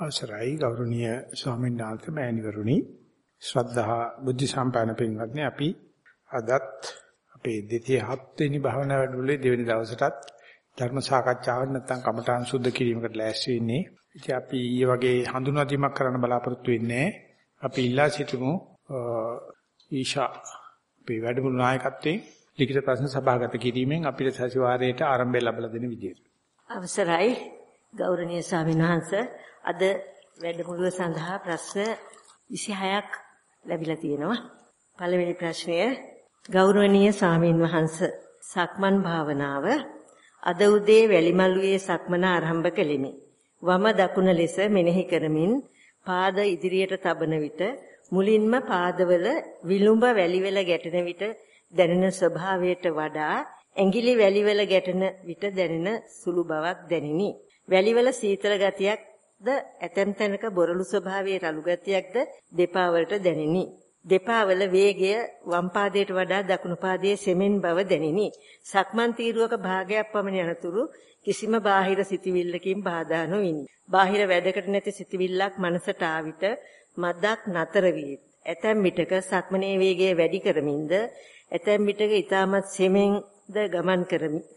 අවසරයි ගෞරවනීය ස්වාමීන් වහන්සේ මෑණිවරුනි ශ්‍රද්ධා බුද්ධ සම්පන්න පින්වත්නි අපි අදත් අපේ 207 වෙනි භාවනා වැඩමුළුවේ දෙවෙනි දවසටත් ධර්ම සාකච්ඡාවක් නැත්නම් කමඨාන් සුද්ධ කිරීමකට ලෑස්ති වෙන්නේ. ඉතින් අපි ඊයේ වගේ හඳුන්වා දීමක් කරන්න බලාපොරොත්තු වෙන්නේ අපි ඉල්ලා සිටිමු ඊෂා අපේ වැඩමුළු නායකත්වයෙන් ලිඛිත ප්‍රශ්න සභාගත කිරීමෙන් අපිට සතිವಾರයට ආරම්භය ලැබලා දෙන විදියට. අවසරයි ගෞරවනීය ස්වාමීන් වහන්සේ අද වැඩමුළුව සඳහා ප්‍රශ්න 26ක් ලැබිලා තියෙනවා. පළවෙනි ප්‍රශ්නය ගෞරවනීය ස්වාමීන් වහන්ස සක්මන් භාවනාව අද උදේ වැලිමලුවේ සක්මන ආරම්භ කෙලිමි. වම දකුණ ලෙස මෙනෙහි කරමින් පාද ඉදිරියට තබන විට මුලින්ම පාදවල විලුඹ වැලිවල ගැටෙන විට දැනෙන ස්වභාවයට වඩා ඇඟිලි වැලිවල ගැටෙන විට දැනෙන සුළු බවක් දැනිනි. වැලිවල සීතල ගතියක් ද ඇතැම් තැනක බොරළු ස්වභාවයේ රළු ගතියක්ද දෙපා වලට දැනිනි. දෙපා වල වේගය වම් පාදයට වඩා දකුණු පාදයේ සෙමෙන් බව දැනිනි. සක්මන් තීරුවක භාගයක් පමණ යනතුරු කිසිම බාහිර සිතිවිල්ලකින් බාධා නොවිනි. බාහිර වැඩකට නැති සිතිවිල්ලක් මනසට ආවිත මදක් නතර වී ඇතැම් විටක සක්මනේ වේගය වැඩි කරමින්ද ඇතැම් විටක ඊටමත් සෙමෙන්ද ගමන්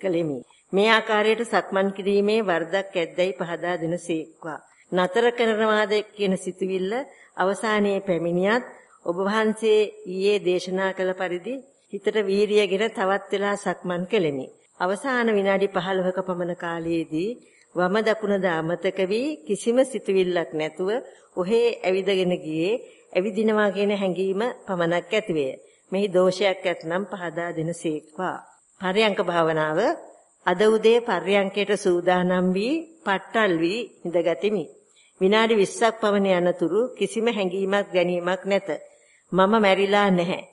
කරමි. මේ ආකාරයට සක්මන් කිරීමේ වර්ධක් ඇද්දයි පහදා දෙනසේක්වා. නතර කරනවාද කියන සිතුවිල්ල අවසානයේ පැමිණියත් ඔබ වහන්සේ ඊයේ දේශනා කළ පරිදි හිතට වීරියගෙන තවත් වෙලා සක්මන් කෙලෙමි. අවසාන විනාඩි 15ක පමණ කාලයේදී වම දකුණද අමතක වී කිසිම සිතුවිල්ලක් නැතුව ඔහේ ඇවිදගෙන ගියේ ඇවිදිනවා කියන හැඟීම පමණක් ඇතිවේ. මෙහි දෝෂයක් ඇතනම් පහදා දෙනසේක්වා. පරයන්ක භාවනාව අද උදේ පර්යංකයට සූදානම් වී පට්ටල් වී ඉඳගතිමි. විනාඩි 20ක් පමණ යනතුරු කිසිම හැඟීමක් ගැනීමක් නැත. මම මැරිලා නැහැ.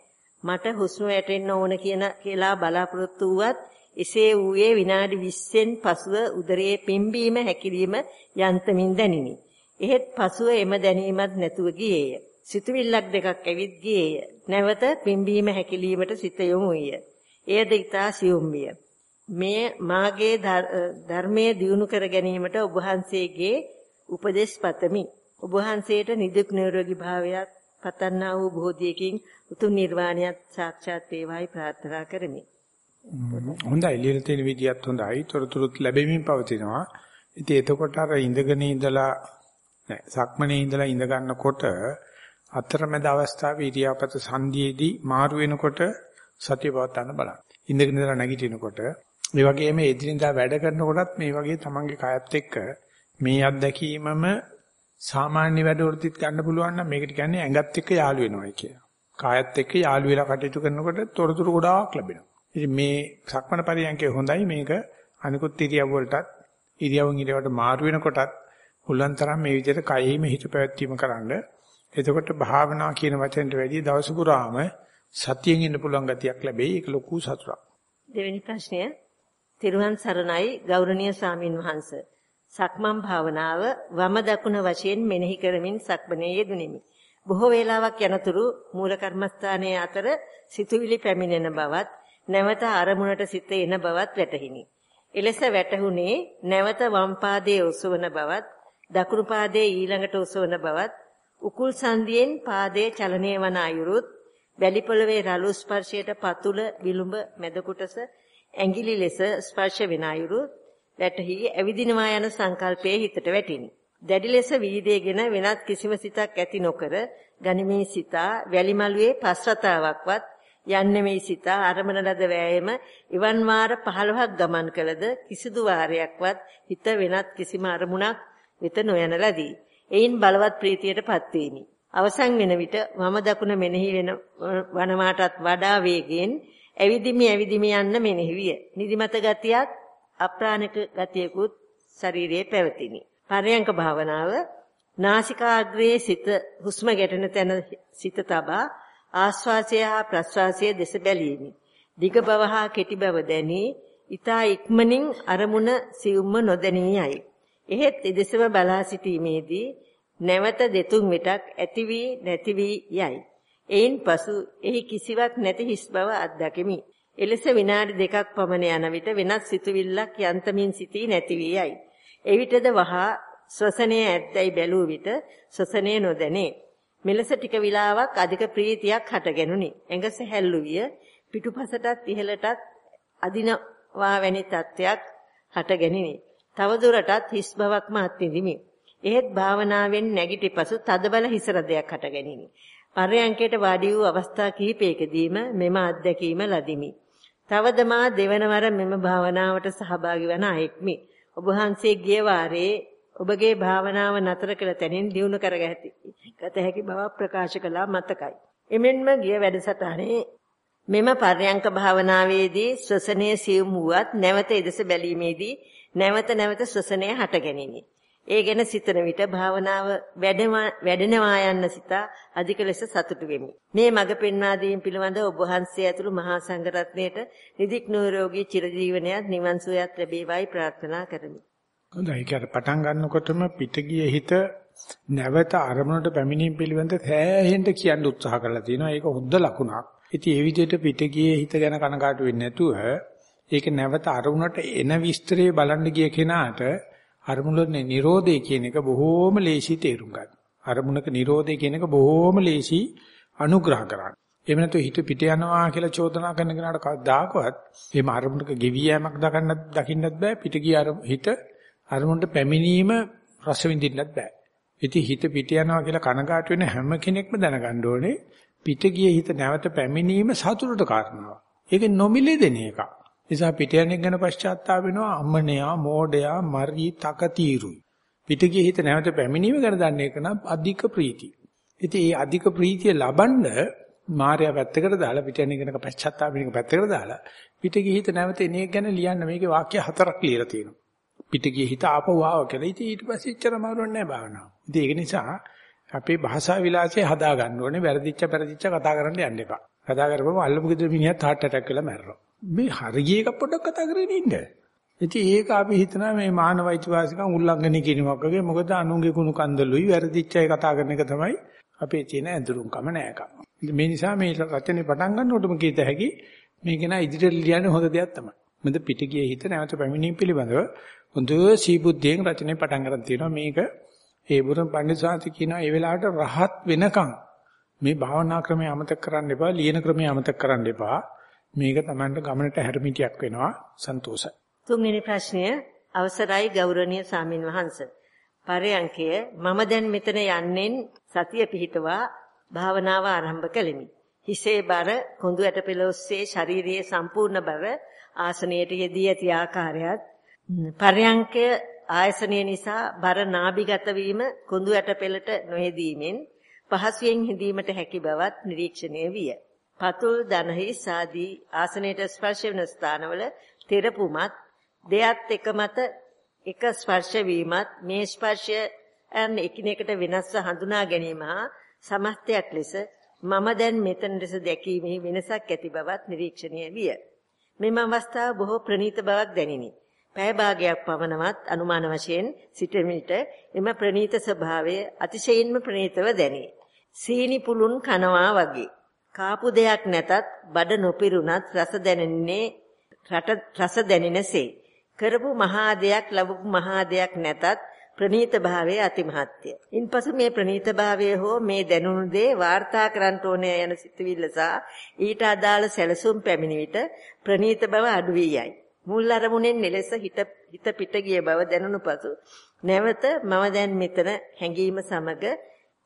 මට හුස්ම වැටෙන්න ඕන කියන කියලා බලාපොරොත්තු වුවත් එසේ වූයේ විනාඩි 20න් පසුව උදරයේ පිම්බීම හැකිලිම යන්තමින් දැනිනි. එහෙත් පසුව එම දැනීමක් නැතුව ගියේය. සිතුවිල්ලක් දෙකක් ඇවිත් ගියේය. නැවත පිම්බීම හැකිලීමට සිත යොමු විය. එයද ඊතා සියුම් විය. මේ මාගේ ධර්මයේ දියුණු කර ගැනීමට ඔබ වහන්සේගේ උපදෙස් පතමි. ඔබ වහන්සේට නිදුක් නිරෝගී භාවයක් පතන්නා වූ බෝධියකින් උතුම් නිර්වාණයත් සාක්ෂාත් වේවායි ප්‍රාර්ථනා කරමි. හොඳයි ලියලා තියෙන විදියත් හොඳයි. තොරතුරුත් ලැබෙමින් පවතිනවා. ඉතින් එතකොට අර ඉඳගෙන ඉඳලා නෑ සක්මනේ ඉඳලා ඉඳ ගන්නකොට අතරමැද අවස්ථාවේ ඉරියාපත සංධියේදී මාරු වෙනකොට සතිය පවත්වන්න බලන්න. ඉඳගෙන ඉඳලා නැගිටිනකොට මේ වගේම එදිනදා වැඩ කරනකොටත් මේ වගේ තමන්ගේ කයත් එක්ක මේ අත්දැකීමම සාමාන්‍ය වැඩවලදීත් ගන්න පුළුවන් නම් මේකට කියන්නේ ඇඟත් එක්ක යාළු වෙනවයි කියලා. කායත් එක්ක යාළු වෙලා කටයුතු කරනකොට තොරතුරු ගොඩාක් ලැබෙනවා. ඉතින් මේ සක්මණ පරියන්කේ හොඳයි මේක අනිකුත් ඉරියව් වලටත් ඉරියව්න් ඉරියවට මාරු වෙනකොටත් උලන් තරම් මේ විදිහට කයෙහිම හිත පැවැත්වීම කරන්න. එතකොට භාවනා කියන වචනට වැඩිය දවස පුරාම සතියෙන් ඉන්න පුළුවන් ගතියක් ලැබෙයි. ඒක ලොකු සතුටක්. දෙවෙනි ප්‍රශ්නය තිරුවන් සරණයි ගෞරවනීය සාමින් වහන්සේ සක්මන් භාවනාව වම දකුණ වශයෙන් මෙනෙහි කරමින් සක්මනේ යෙදුණෙමි. බොහෝ වේලාවක් යනතුරු මූල කර්මස්ථානයේ අතර සිතුවිලි පැමිණෙන බවත් නැවත අරමුණට සිත එන බවත් වැටහිනි. එලෙස වැටහුනේ නැවත වම් පාදයේ ඔසවන බවත් දකුණු පාදයේ ඊළඟට ඔසවන බවත් උකුල් සංදියෙන් පාදයේ චලනය වන අයුරුත් වැලි පොළවේ රළු ස්පර්ශයට පතුල විලුඹ මැද කොටස ඇඟිලි ලෙස ස්පර්ශ වෙන අයුරුත් වැටහි ඇවිදිනවා යන සංකල්පයේ හිතට වැටිනි. දැඩි ලෙස වීදේගෙන වෙනත් කිසිම සිතක් ඇති නොකර ගනිමේ සිතා වැලිමලුවේ පස්වතාවක්වත් යන්නේ මේ සිතා අරමන ලද වෑයම ඉවන් වාර 15ක් ගමන් කළද කිසිදු වාරයක්වත් හිත වෙනත් කිසිම අරමුණක් වෙත නොයන ලදී. එයින් බලවත් ප්‍රීතියටපත් වීමි. අවසන් වෙන විට වම දකුණ මෙනෙහි වෙන වනමාටත් වඩා වේගයෙන් ඇවිදිමි ඇවිදිමි යන්න මෙනෙහි විය. නිදිමත ගතියක් අප්‍රාණික ගතියකුත් ශරීරයේ පැවතිනි. පරයන්ක භාවනාව නාසිකාග්‍රයේ සිත හුස්ම ගැටෙන තැන සිත තබා ආශ්වාසය හා ප්‍රශ්වාසය දෙස බැලීමි. දිග බව හා කෙටි බව දැනී ඊතා ඉක්මනින් අරමුණ සියුම්ම නොදැනී යයි. එහෙත් එදෙසම බලා සිටීමේදී නැවත දෙතුන් විටක් ඇති වී නැති වී යයි. එයින් පසු එහි කිසිවක් නැති හිස් බව අත්දැකෙමි. එලෙස විනාඩි දෙකක් පමණ යන විට වෙනත් සිතුවිල්ලක් යන්තමින් සිටී නැති වී යයි. එවිටද වහා ශ්වසනයේ ඇද්දයි බැලූ විට ශ්වසනයේ නොදැනේ. මෙලෙස ටික විලාවක් අධික ප්‍රීතියක් හටගෙනුනි. ඇඟ සැහැල්ලු විය. පිටුපසටත් ඉහළටත් අදිනවා වැනි තත්ත්වයක් හටගෙනිනි. තවදුරටත් හිස් බවක්ම අත්විඳිමි. එහෙත් භාවනාවෙන් නැගිටි පසු තදබල හිස රදයක් හටගෙනිනි. පරයන්කයට වාඩි වූ අවස්ථා කිහිපයකදීම මෙම අත්දැකීම ලදිමි. තවද මා දෙවනවර මෙම භාවනාවට සහභාගී වන අයෙක්මි. ඔබ වහන්සේ ගිය වාරයේ ඔබගේ භාවනාව නතර කළ තැනින් දියුණු කරගැති ගත හැකි බව ප්‍රකාශ කළා මතකයි. එමෙන්ම ගිය වැඩසටහනේ මෙම පර්යංක භාවනාවේදී ශ්වසනයේ සියුම් වුවත් නැවත එදෙස බැලීමේදී නැවත නැවත ශ්වසනය හටගැනිනි. ඒ ගැන සිතන විට භාවනාව වැඩෙනවා යන්න සිතා අධික ලෙස සතුටු වෙමි. මේ මඟ පෙන්වා දීම පිළිබඳ ඔබ වහන්සේ ඇතුළු මහා සංඝරත්නයට නිදික් නිරෝගී චිරජීවනයත් නිවන් සුවයත් ලැබේවායි ප්‍රාර්ථනා කරමි. හොඳයි ඒක පටන් ගන්නකොටම පිටගිය හිත නැවත අරමුණට පැමිණීම පිළිබඳ සෑහෙන්න කියන්න උත්සාහ කරලා තියෙනවා. ඒක හොඳ ලකුණක්. ඉතින් ඒ විදිහට පිටගියේ හිත ගැන කනකාටු වෙන්නේ නැතුව ඒක නැවත අරමුණට එන විස්තරය බලන්න ගිය කෙනාට අරමුණේ Nirodhe කියන එක බොහෝම ලේසි තේරුම් ගන්න. අරමුණක Nirodhe කියන එක බොහෝම ලේසි අනුග්‍රහ කරන්න. එහෙම නැත්නම් හිත පිට යනවා කියලා චෝදනා කරන කෙනාට කවදාකවත් එහෙම අරමුණක ගෙවි යෑමක් දකින්නත් දකින්නත් බෑ පිට ගිය හිත අරමුණට පැමිණීම රස විඳින්නත් බෑ. ඉතින් හිත පිට යනවා කියලා කනගාටු වෙන හැම කෙනෙක්ම දැනගන්න ඕනේ පිට ගිය හිත නැවත පැමිණීම සතුටට කාරණාවක්. ඒක නොමිලේ දෙන එකක්. නිසා පිට යන එක ගැන පශ්චාත්තාප වෙනවා අම්මණයා මෝඩයා මරි තකතිරුයි. පිට ගිය හිත නැවත පැමිණීම ගැන දන්නේ එක නම් අධික ප්‍රීතිය. ඉතින් මේ අධික ප්‍රීතිය ලබනද මාර්යා පැත්තකට දාලා පිට යන එක ගැන පශ්චාත්තාප වෙන එක පැත්තකට දාලා පිට ගිය හිත නැවත එන එක ගැන ලියන්න මේකේ වාක්‍ය හතරක් ලියලා තියෙනවා. පිට ගිය හිත ආපහු ආව කියලා. ඉතින් ඊට පස්සේ ඉච්චර මාරුවක් නැහැ භාවනාව. ඉතින් ඒක නිසා අපේ භාෂා විලාසය හදා ගන්න ඕනේ. වැරදිච්ච පෙරදිච්ච කතා කරන්න යන්න එපා. කතා කරපුවම අල්ලපු ගෙදර මිනිහත් heart attack වෙලා මැරෙනවා. මේ හරිය එක පොඩ්ඩක් කතා කරගෙන ඉන්න. ඉතින් ඒක අපි හිතනවා මේ මානවයිච වාසිකම් උල්ලංඝනය කිරීමක් වගේ මොකද අනුන්ගේ කුණු කන්දලුයි වැරදිච්ච අය කතා කරන එක තමයි අපේ තියෙන ඇඳුරුම්කම නෑකම. මේ නිසා මේ රචනයේ පටන් ගන්නකොටම කීත හැකි මේක නා ඉදිරියට ලියන්නේ හොඳ දෙයක් තමයි. මොකද පිටිගියේ හිත නැවත පැමිණීම පිළිබඳව හොඳ සීබුද්ධියෙන් රචනයේ පටන් ගන්න තියෙනවා මේක ඒ බුදුන් පඬිස්සාති කියනවා ඒ වෙලාවට රහත් වෙනකන් මේ භාවනා ක්‍රමය අමතක කරන්න එපා ලියන ක්‍රමය අමතක කරන්න එපා මේක Tamanට ගමනට හැරමිටියක් වෙනවා. සන්තෝෂයි. තුන්වෙනි ප්‍රශ්නය අවසරයි ගෞරවනීය සාමින් වහන්ස. පරයන්කය මම දැන් මෙතන යන්නෙන් සතිය පිහිටවා භාවනාව ආරම්භ කළෙමි. හිසේ බර කොඳු ඇට පෙළ ඔස්සේ ශාරීරියේ සම්පූර්ණ බර ආසනයට යෙදී ඇති ආකාරයත්. පරයන්කය ආයසනය නිසා බර නාභිගත වීම කොඳු ඇට පෙළට නොහෙදීමෙන් පහසුවෙන් හිඳීමට හැකි බවත් නිරීක්ෂණය විය. පතුල් දනහි සාදී ආසනයට ස්පර්ශ වෙන ස්ථානවල තෙරපුමත් දෙයත් එක මත එක ස්පර්ශ වීමත් මේ ස්පර්ශයන් එකිනෙකට වෙනස්ව හඳුනා ගැනීම හා සමස්තයක් ලෙස මම දැන් මෙතන ලෙස දැකීමේ වෙනසක් ඇති බවත් නිරීක්ෂණය විය. මෙම අවස්ථාව බොහෝ ප්‍රණීත බවක් දැනිනි. පැය භාගයක් පමණවත් අනුමාන වශයෙන් සිටින විට එම ප්‍රනීත ස්වභාවය අතිශයින්ම ප්‍රනීතව දැනේ. සීනි පුළුන් කනවා වගේ. කාපු දෙයක් නැතත් බඩ නොපිරුණත් රස දැනෙන්නේ රස දැනෙනසේ. කරපු මහා දෙයක් ලැබපු මහා දෙයක් නැතත් ප්‍රනීත භාවයේ අතිමහත්ය. ඉන්පසු මේ ප්‍රනීත භාවය හෝ මේ දැනුණු දේ වාර්තා කරන්න ඕනේ යන සිතුවිල්ල සහ ඊට අදාළ සැලසුම් පැමිණි විට ප්‍රනීත බව අඩු වී යයි. මුල් අරමුණෙන් මෙලෙස හිත හිත පිට ගිය බව දැනුණු පසු නැවත මම දැන් මෙතන හැඟීම සමග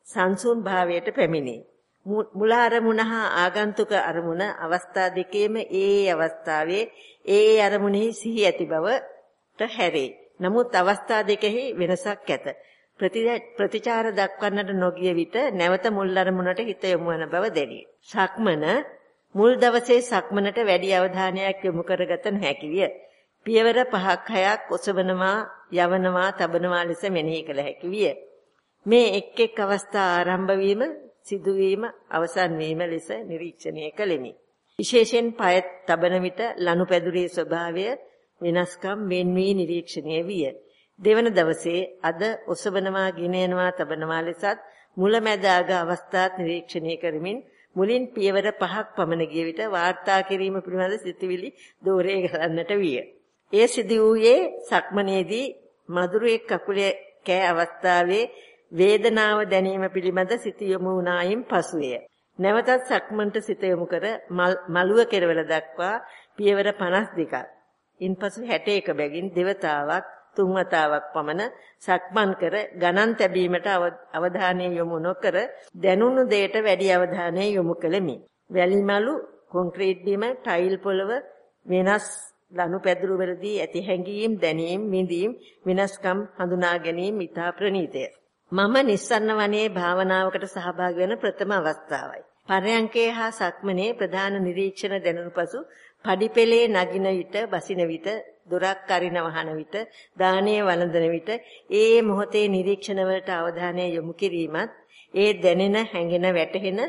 සංසුන් භාවයට පැමිණේ. මුල අරමුණ හා ආගන්තුක අරමුණ අවස්ථා දෙකේම ඒ අවස්ථාවේ ඒ අරමුණෙහි සිහි ඇති බවට හැරේ. නමුත් අවස්ථා දෙකෙහි වෙනසක් ඇත. ප්‍රතිචාර දක්වන්නට නොගිය විට නැවත මුල් අරමුණට හිත යොමු වන බව දැනේ. සක්මන මුල් දවසේ සක්මනට වැඩි අවධානයක් යොමු කරගත නොහැකි විය. පියවර පහක් හයක් ඔසවනවා, යවනවා, තබනවා ලෙස මෙනෙහි කළ හැකි විය. මේ එක් එක් අවස්ථා ආරම්භ වීම, සිදුවීම, අවසන් වීම ලෙස නිරීක්ෂණය කළෙමි. විශේෂයෙන් පය තබන විට ලනුපැදුරේ ස්වභාවය වෙනස්කම් වෙන් වී නිරීක්ෂණය විය. දෙවන දවසේ අද ඔසවනවා, ගිනයනවා, තබනවා ලෙසත් මුලැමැද අග අවස්ථාත් නිරීක්ෂණය කරමින් මුලින් පියවර පහක් පමණ ගිය විට වාර්තා කිරීම පිළිබඳ සිතුවිලි දෝරේ ගලන්නට විය. එය සිදු වූයේ සක්මනේදී මදුරුවේ කකුලේ කෑ අවස්ථාවේ වේදනාව දැනීම පිළිබඳ සිත යොමු වුණායින් පසුය. නැවතත් සක්මන්ට සිත යොමු කර මළුව කෙරවල දක්වා පියවර 52ක්. ඉන්පසු 61 බැගින් දෙවතාවක් තුන් වතාවක් පමණ සක්මන් කර ගණන් තැබීමට අවධානය යොමු නොකර දැනුණු දෙයට වැඩි අවධානය යොමු කළෙමි. වැලිමලු, කොන්ක්‍රීට් බිම, ටයිල් පොළව වෙනස් ලනු පැදුරු වලදී ඇති හැඟීම්, දැනීම්, විඳීම්, විනාශකම් හඳුනා ගැනීම ඉතා ප්‍රණීතය. මම නිස්සන්න වනයේ භාවනාවකට සහභාගී වෙන ප්‍රථම අවස්ථාවයි. පරයන්කේ හා සක්මනේ ප්‍රධාන නිරීක්ෂණ දැනුණු පසු පඩිපෙළේ නගින විට, බසින විට, දොරක් අරින වහන විට, දානීය වළඳන විට ඒ මොහොතේ නිරීක්ෂණ වලට අවධානය යොමු කිරීමත්, ඒ දැනෙන, හැඟෙන, වැටහෙන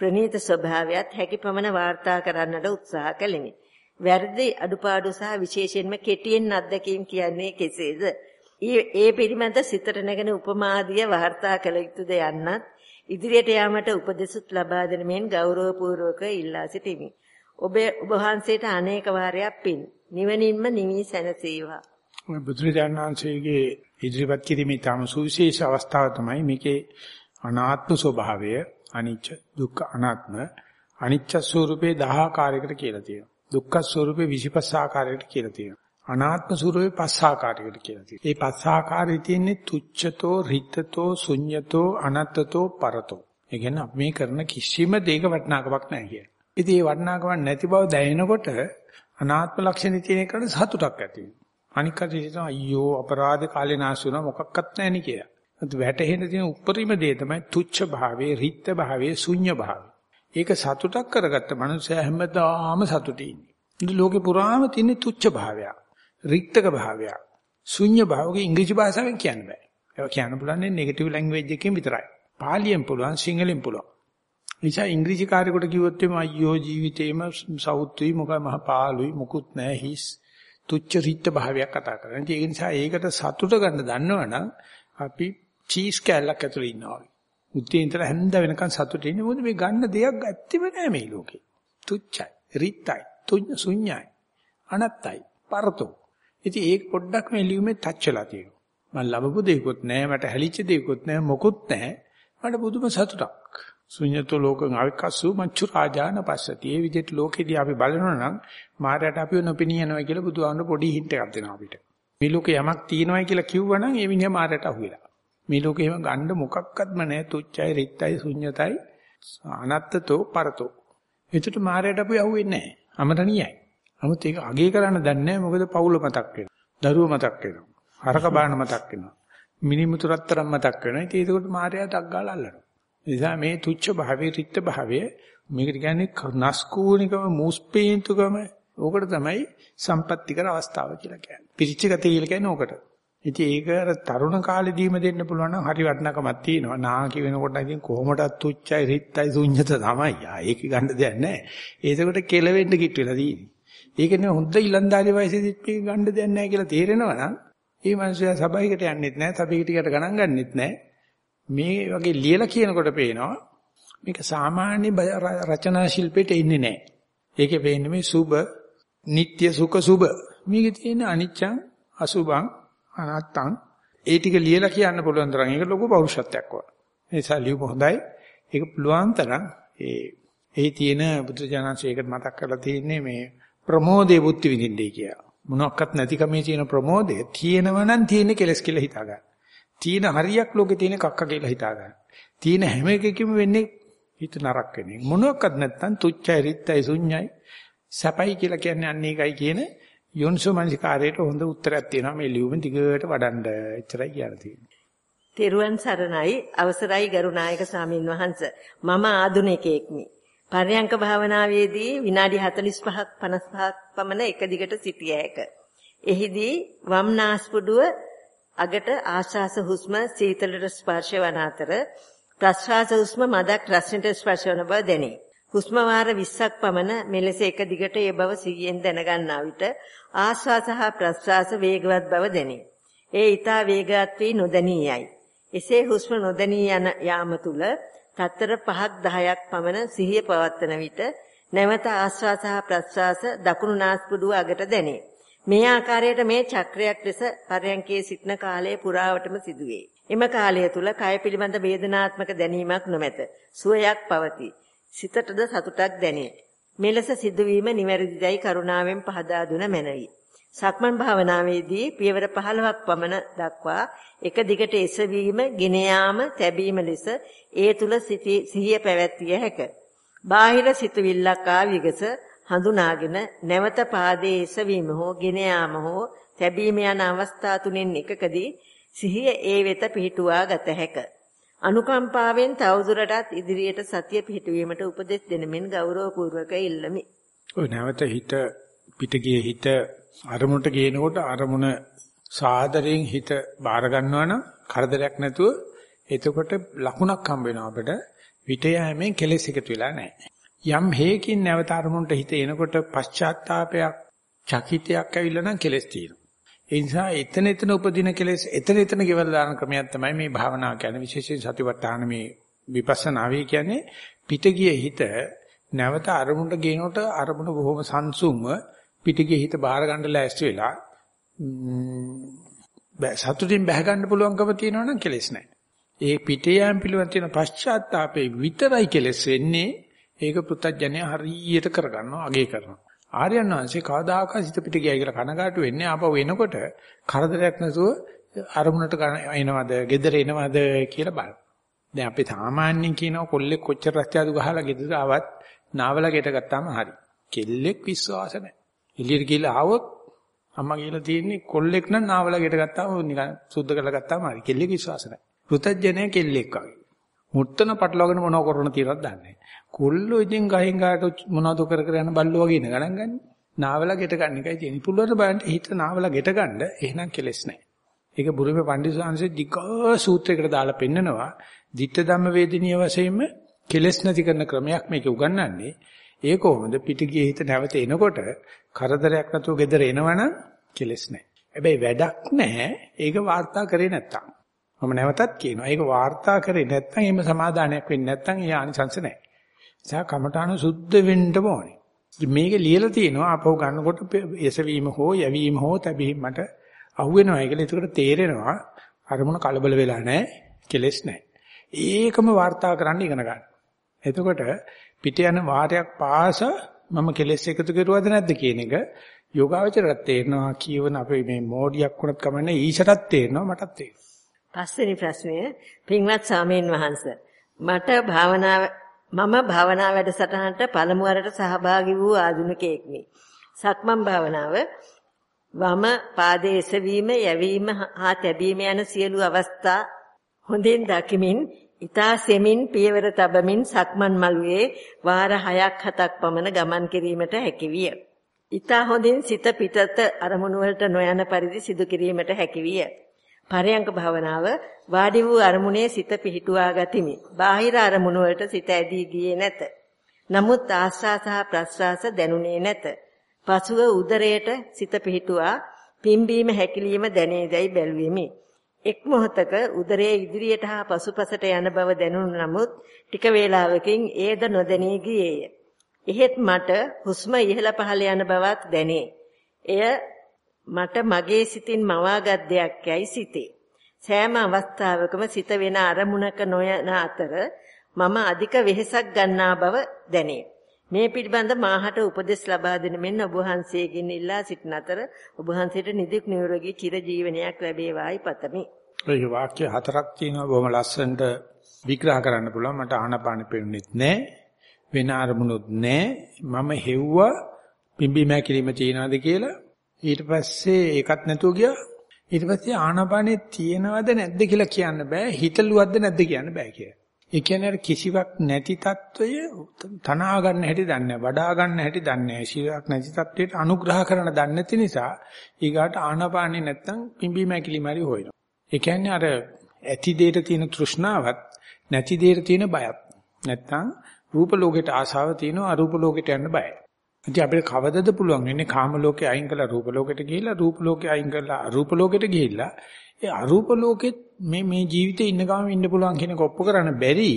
ප්‍රනීත ස්වභාවයත් හැකිපමණ වාර්තා කරන්නට උත්සාහ කළෙමි. වැරදි අඩුපාඩු සහ විශේෂයෙන්ම කෙටියෙන් අත්දැකීම් කියන්නේ කෙසේද? ඒ පිළිබඳ සිතට නැගෙන උපමාදිය වාර්තා කළ යුතුද යන්නත් ඉදිරියට යාමට උපදෙසුත් ලබා දෙන මෙන් ගෞරවපූර්වක ඉල්ලා සිටිමි. ඔබ ඔබ වහන්සේට අනේක වාරයක් පින්. නිවනින්ම නිවි සැනසේවා. බුදුරජාණන් වහන්සේගේ ඉදිරිපත් කිරීමේ තම සුවිශේෂ අවස්ථාව තමයි මේකේ අනාත්ම ස්වභාවය අනිච්ච දුක්ඛ අනාත්ම අනිච්ච ස්වરૂපේ 10 ආකාරයකට කියලා තියෙනවා. දුක්ඛ ස්වરૂපේ 25 ආකාරයකට කියලා තියෙනවා. අනාත්ම ස්වરૂපේ පස් ආකාරයකට කියලා තියෙනවා. මේ පස් ආකාරයේ තියෙන්නේ තුච්ඡතෝ, රිත්තතෝ, ශුඤ්ඤතෝ, අනත්තතෝ, පරතෝ. ඒ කියන්නේ අපි මේ කරන කිසිම දෙයක වටිනාකමක් නැහැ කියන්නේ. ඉතින් මේ වටිනාකමක් නැති බව දැනෙනකොට අනාත්ම ලක්ෂණ තියෙන එකට සතුටක් ඇති වෙනවා. අනික් කටියට අයියෝ අපරාධ කාලේ නාස් වෙනවා මොකක්වත් නැහැ නේ කියලා. ඒත් වැටහෙන තියෙන උපරිම දේ තමයි තුච්ඡ භාවයේ, රිත්ත භාවයේ, ශුඤ්ඤ භාවයේ. ඒක සතුටක් කරගත්ත මනුස්සයා හැමදාම සතුටින් ඉන්නේ. ලෝකේ පුරාම තියෙන තුච්ඡ භාවයක්. රික්තක භාවයක්. ශුන්‍ය භාවක ඉංග්‍රීසි භාෂාවෙන් කියන්න බෑ. ඒක කියන්න පුළුවන් නෙගටිව් ලැන්ග්වේජ් එකකින් විතරයි. පාලියෙන් පුළුවන් සිංහලෙන් පුළුවන්. නිසා ඉංග්‍රීසි කාර්යකට කිව්වොත් එimhe අයියෝ ජීවිතේම සෞත්වි මොකක් මහ පාළුයි මුකුත් නැහැ හිස් තුච්ච රිත්ත භාවයක් කතා කරන්නේ. ඒ නිසා ඒකට සතුට ගන්න දන්නවනම් අපි චීස් කෑල්ලක් ඇතුලේ ඉන්නවා වගේ. උත්තේ ඉඳලා හැන්ද වෙනකන් සතුට ඉන්නේ මොකද මේ ගන්න දෙයක් ඇත්තෙම නෑ මේ ලෝකේ. තුච්චයි, රිත්තයි, තුඤ්ඤ ශුන්‍යයි, අනත්තයි, පරතෝ. ඉතින් ඒක පොඩ්ඩක් මේ ලියුමේ ටච් වෙලා තියෙනවා. මම ලැබපු දෙයක්වත් නැහැ, මට හැලිච්ච දෙයක්වත් නැහැ, මොකුත් නැහැ. මට පුදුම සතුටක්. ශුන්‍යතෝ ලෝකං අවිකස්සු මච්චු රාජාන පස්සති. මේ විදිහට ලෝකෙදී අපි බලනවා නම් මායයට අපිව නොපෙනී යනවා කියලා බුදුහාමුදුර පොඩි හින්ට් එකක් දෙනවා අපිට. මේ ලෝකේ යමක් තියෙනවයි කියලා කිව්වනම් ඒ මිනිහා මායයට අහුවෙලා. මේ ලෝකේ එහෙම ගන්න මොකක්වත්ම නැහැ. තුච්චයි, රිත්යි, ශුන්‍යතයි, අනත්තතෝ, පරතෝ. එතකොට මායයට අපි අහුවෙන්නේ නැහැ. අමරණීයයි. නමුත් ඒක අගේ කරන්න දන්නේ නැහැ මොකද පවුල මතක් වෙනවා. දරුවෝ මතක් වෙනවා. හරක බාන මතක් වෙනවා. මිනිමුතු රත්තරන් මතක් වෙනවා. ඉතින් ඒකට මායя ඩක් ගාලා අල්ලනවා. නිසා මේ තුච්ච භාවයේ රිත්ත භාවයේ මේකට කියන්නේ නස්කූනිකම මුස්පේන්තුකම ඕකට තමයි සම්පත්‍තිකර අවස්ථාව කියලා කියන්නේ. පිරිච්ච ගතිය කියලා කියන්නේ ඕකට. ඉතින් ඒක අර තරුණ කාලෙදීම දෙන්න පුළුවන් නම් හරි වටිනකමක් තියෙනවා. නාකි වෙනකොට ඉතින් කොහොමදත් තුච්චයි රිත්තයි ශුන්්‍යත තමයි. ආ ඒක ගන්න දෙයක් නැහැ. ඒකට කෙලවෙන්න කිට් වෙලා තියෙන්නේ. ඒක නේ හොඳ ඉලන්දාරි වයසේදීත් මේක ගන්න දෙයක් නැහැ කියලා තේරෙනවා නම් ඒ මනුස්සයා සබයිකට යන්නෙත් නැහැ, සබයිකට ගණන් ගන්නෙත් නැහැ. මේ වගේ ලියලා කියනකොට පේනවා මේක සාමාන්‍ය රචනා ශිල්පෙට ඉන්නේ නැහැ. ඒකේ වෙන්නේ මේ සුබ, නিত্য සුඛ සුබ. මේකේ තියෙන අනිච්චං, අසුභං, අනාත්තං ඒ ටික ලියලා කියන්න පුළුවන් තරම් ඒක ලොකු පෞරුෂත්වයක් වගේ. ඒ නිසා ලියුම හොඳයි. ඒක පුළුවන් තරම් ඒ එහි තියෙන බුදුජානසේකට මතක් කරලා තියෙන්නේ මේ ප්‍රමෝදේ බුද්ධ විඳින්නේ කියලා. මොනක්වත් නැතිකමේ තියෙන ප්‍රමෝදය තියෙනවනම් තියෙන කෙලස් කියලා හිතා ගන්න. තියෙන හරියක් ලෝකේ තියෙන කක්ක කියලා හිතා ගන්න. තියෙන හැම එකකෙම වෙන්නේ හිත නරක වෙන එක. මොනක්වත් නැත්තම් තුච්චයි රිත්තයි ශුඤ්ඤයි සැපයි කියලා කියන්නේ අන්න ඒකයි කියන යොන්සෝ මනසිකාරයට හොඳ උත්තරයක් තියෙනවා මේ ලියුම දිගට වඩන්න. එච්චරයි කියන්න තියෙන්නේ. තෙරුවන් සරණයි අවසරයි ගරුනායක ස්වාමින් වහන්සේ. මම ආදුනිකයෙක්මි. පර්යංක භාවනාවේදී විනාඩි 45ක් 55ක් පමණ එක දිගට සිටිය හැක. එහිදී වම් නාස්පුඩුව අගට ආශ්වාස හුස්ම සීතලට ස්පර්ශ වන අතර ප්‍රශ්වාස හුස්ම මදක් රසණට ස්පර්ශ වන බව දැනේ. හුස්ම වාර 20ක් පමණ මෙලෙස එක දිගට ඒ බව සිහියෙන් දැනගන්නා විට ආශ්වාස හා ප්‍රශ්වාස වේගවත් බව දැනේ. ඒ ඊතා වේගවත් වී නොදැනී යයි. එසේ හුස්ම නොදැනී යන යාම තුල තත්තර 5ක් 10ක් පමණ සිහිය පවත්වන විට නැවත ආශ්වාස හා ප්‍රශ්වාස දකුණු නාස්පුඩුව අගට දැනේ. මේ ආකාරයට මේ චක්‍රයක් ලෙස පරයන්කේ සිටන කාලය පුරාවටම සිදුවේ. එම කාලය තුල කය පිළිබඳ වේදනාත්මක දැනීමක් නොමැත. සුවයක් පවතී. සිතටද සතුටක් දැනේ. මෙලෙස සිදුවීම නිවැරදිදයි කරුණාවෙන් පහදා දුන මැනවි. සක්මන් භාවනාවේදී පියවර 15ක් පමණ දක්වා එක දිගට එසවීම, ගෙන යාම, තැබීම ලෙස ඒ තුල සිහිය පැවැත්විය හැක. බාහිර සිතුවිල්ලක් ආ විගස හඳුනාගෙන නැවත පාදයේ එසවීම හෝ ගෙන යාම හෝ තැබීම යන අවස්ථා තුනෙන් එකකදී සිහිය ඒ වෙත පිහිටුවා ගත හැක. අනුකම්පාවෙන් තවදුරටත් ඉදිරියට සතිය පිහිටුවීමට උපදෙස් දෙනමින් ගෞරවපූර්වක ඉල්ලමි. ඔය නැවත හිත පිටගියේ හිත අරමුණට ගේනකොට අරමුණ සාදරයෙන් හිත බාර ගන්නවා නම් කරදරයක් නැතුව එතකොට ලකුණක් හම්බ වෙනවා අපිට විට යෑමෙන් කෙලෙස් එකතු වෙලා නැහැ. යම් හේකින් නැවත අරමුණට හිත එනකොට පශ්චාත්තාවපයක් චකිතයක් ඇවිල්ලා නම් කෙලෙස් තියෙනවා. ඒ නිසා එතන එතන උපදින කෙලෙස් එතන එතන ගෙවල් දාන ක්‍රමයක් තමයි මේ භාවනාව කියන්නේ විශේෂයෙන් සතිපට්ඨාන මේ විපස්සනාවේ කියන්නේ පිටගිය හිත නැවත අරමුණට ගේනකොට අරමුණ බොහොම සංසුන්ව පිටගිය හිත බාර ගන්න ලෑස්ති වෙලා සතුටින් බැහැ ගන්න පුළුවන්කම තියෙනවනම් කෙලෙස් නැහැ. ඒ පිටේයන් පිළිවෙල තියෙන පශ්චාත්තාපේ විතරයි කෙලෙස් වෙන්නේ. ඒක පෘථජ්ජනය හරියට කරගන්නවා, අගේ කරනවා. ආර්යයන් වහන්සේ කවදාකවත් හිත පිට ගියයි කියලා කනගාටු වෙන්නේ ආපහු එනකොට කරදරයක් නැතුව අරමුණට එනවද, gedere එනවද කියලා බලන්න. දැන් අපි සාමාන්‍යයෙන් කියනවා කොල්ලෙක් කොච්චර රස්තියාදු ගහලා ගෙදර ආවත් නාවල ගෙට ගත්තාම හරි. කෙල්ලෙක් විශ්වාස නැහැ. එළියට ගිහලා ආවොත් අම්මා කියලා තියෙන්නේ කොල්ලෙක් නම් නාවල ගෙට ගත්තාම නිකන් සුද්ධ කරලා ගත්තාම හරි. කෙල්ලෙක් විශ්වාස නැහැ. පෘතජ්ජනය කෙල්ලෙක් වගේ. මුත්තන පටලවාගෙන මොනව කරන තියනවද දන්නේ නැහැ. කොල්ලෝ ඉතින් ගහින් ගාට මොනවද කර කර යන බල්ලෝ වගේ ඉන්න ගණන් ගන්න. නාවල ගෙට ගන්න එකයි තියෙන්නේ. පුළුවන් බලන්න හිත නාවල ගෙට ගන්න එහෙනම් කෙලස් නැහැ. ඒක බුරුමේ පඬිස්සංශේ දිගා සූත්‍රයකට දාලා පෙන්නනවා. ditta ධම්ම වේදිනිය වශයෙන්ම කෙලස් නැති කරන ක්‍රමයක් මේක උගන්වන්නේ. ඒ කොහොමද පිටිගියේ හිත නැවත එනකොට කරදරයක් නැතුව ගෙදර එනවනම් කෙලස් නැහැ. හැබැයි වැඩක් නැහැ. ඒක වාර්තා කරේ නැත්තම්. මම නැවතත් කියනවා. ඒක වාර්තා කරේ නැත්තම් එහෙම සමාදානයක් වෙන්නේ නැත්තම් ඒ ආනිසංස නැහැ. නිසා කමඨාන සුද්ධ වෙන්න ඕනේ. මේක ලියලා තියෙනවා අපව ගන්නකොට එසවීම හෝ යැවීම හෝ තැබීම මට අහුවෙනවා. ඒකල ඒකට තේරෙනවා අරමුණ කලබල වෙලා නැහැ. කෙලස් නැහැ. ඒකම වාර්තා කරන්න ඉගෙන ගන්න. එතකොට පිට යන වාරයක් පාස මම කෙලස් එකතු කරුවද නැද්ද කියන එක යෝගාවචරයට තේරෙනවා කියවන අපේ මේ මෝඩියක් වුණත් කමන්නේ ඊෂටත් තේරෙනවා මටත් තේරෙනවා. පස්වෙනි ප්‍රශ්නය පින්වත් සාමීන් වහන්ස මට භාවනාව මම භාවනා වැඩසටහනට පළමු වරට සහභාගී වූ ආධුනිකයෙක්මි. සක්මන් භාවනාව වම පාදයේ එසවීම, යැවීම හා තැබීම යන සියලු අවස්ථා හොඳින් දකිමින් ඊතා සෙමින් පියවර තබමින් සක්මන් මළුවේ වාර 6ක් 7ක් පමණ ගමන් කිරීමට හැකියිය. ඊතා හොඳින් සිත පිටත අරමුණු වලට නොයන පරිදි සිදු කිරීමට හැකියිය. පරයන්ක භාවනාව වාඩි වූ අරමුණේ සිත පිහිටුවා ගතිමි. බාහිර අරමුණු වලට සිත ඇදී ගියේ නැත. නමුත් ආස්වාස සහ ප්‍රස්වාස දැනුනේ නැත. පසුව උදරයට සිත පිහිටුවා පිම්බීම හැකිලිම දැනේදයි බැලුවෙමි. එක් මොහොතක උදරයේ ඉදිරියට හා පසුපසට යන බව දැනුන නමුත් ටික වේලාවකින් ඒද නොදැනී ගියේය. එහෙත් මට හුස්ම ඉහළ පහළ යන බවක් දැනේ. එය මට මගේ සිතින් මවාගත් දෙයක් යයි සිතේ. සෑම අවස්ථාවකම සිත වෙන අරමුණක නොයන අතර මම අධික වෙහෙසක් ගන්නා බව දැනේ. මේ පිළිබඳ මාහට උපදෙස් ලබා දෙන මෙන්න ඔබ වහන්සේගෙන් ඉල්ලා සිටින අතර ඔබ වහන්සේට නිදුක් නිරෝගී චිර ජීවනයක් ලැබේවායි පතමි. ඒ වාක්‍ය හතරක් තියෙනවා බොහොම ලස්සනට විග්‍රහ කරන්න පුළුවන්. මට ආහනපාන පෙනුනෙත් නැහැ. වෙන අරමුණුත් නැහැ. මම හෙව්වා පිම්බීමෑ කිරීම තියනවාද කියලා. ඊට පස්සේ ඒකත් නැතුව ගියා. ඊට පස්සේ ආහනපානේ තියෙනවද නැද්ද කියලා කියන්න බෑ. හිතලුවද්ද නැද්ද කියන්න බෑ කියලා. ඒ කියන්නේ කිසිවක් නැති తত্ত্বය තනා ගන්න හැටි දන්නේ වඩා ගන්න හැටි දන්නේ ශීලයක් නැති తত্ত্বයට අනුග්‍රහ කරන දන්නේ නැති නිසා ඊගාට ආහනපානේ නැත්තම් පිම්බීමෑ කිරීම හරි හොයනවා. ඒ කියන්නේ අර ඇති දෙයට තියෙන තෘෂ්ණාවත් නැති දෙයට තියෙන බයත්. නැත්තම් රූප ලෝකයට ආශාව තියෙනවා අරූප ලෝකයට යන්න බයයි. ඉතින් අපිට කවදද පුළුවන් වෙන්නේ කාම ලෝකේ අයින් කරලා රූප ලෝකයට ගිහිල්ලා රූප ලෝකේ අයින් කරලා අරූප ලෝකයට ගිහිල්ලා ඒ අරූප ලෝකෙත් මේ මේ ජීවිතේ ඉන්න ගාම ඉන්න පුළුවන් කියන කොප්ප කරන්න බැරි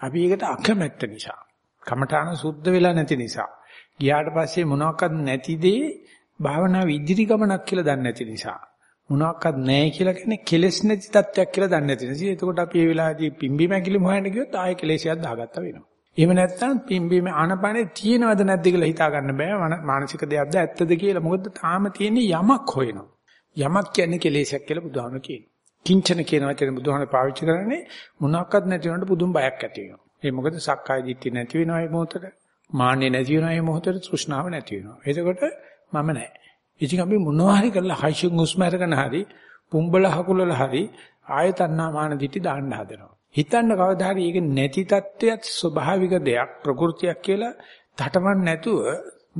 අපි ඒකට අකමැත්ත නිසා. කමඨාන සුද්ධ වෙලා නැති නිසා. ගියාට පස්සේ මොනවාක්වත් නැති දේ භාවනාව ඉදිරි ගමනක් කියලා දන්නේ නැති නිසා. මොනවාක්වත් නැහැ කියලා කියන්නේ කෙලෙස් නැති තත්ත්වයක් කියලා දන්නේ නැති නිසා. එතකොට අපි මේ වෙලාවේදී පිම්බි මැකිලි මොහයන්ට ගියොත් ආයෙ කෙලෙසියක් දාගත්තා වෙනවා. එහෙම නැත්නම් පිම්බීම ආනපානේ තියෙනවද නැද්ද කියලා හිතා ගන්න බෑ මානසික දෙයක්ද ඇත්තද කියලා. මොකද තාම තියෙන්නේ යමක් හොයනවා. යමක් කියන්නේ කෙලෙසයක් කියලා බුදුහාම කියනවා. කිංචන කියන වචනේ බුදුහාම පාවිච්චි කරන්නේ මොනක්වත් නැති වෙනකොට පුදුම බයක් ඇති වෙනවා. ඒ මොකද සක්කාය දිට්ඨිය නැති වෙනවා මේ මොහොතේ. මාන්නේ නැති වෙනවා මේ මොහොතේ තෘෂ්ණාව නැති වෙනවා. එතකොට මම නැහැ. ඉතින් අපි මොනවා හරි කරලා හයිෂුන් හුස්ම අරගෙන හරි පුම්බල හකුලල හරි ආයතන්නා මාන දිටි දාන්න හදනවා. හිතන්න කවදා හරි ඒක නැති තත්ත්වයක් ස්වභාවික දෙයක් ප්‍රകൃතියක් කියලා තටමන් නැතුව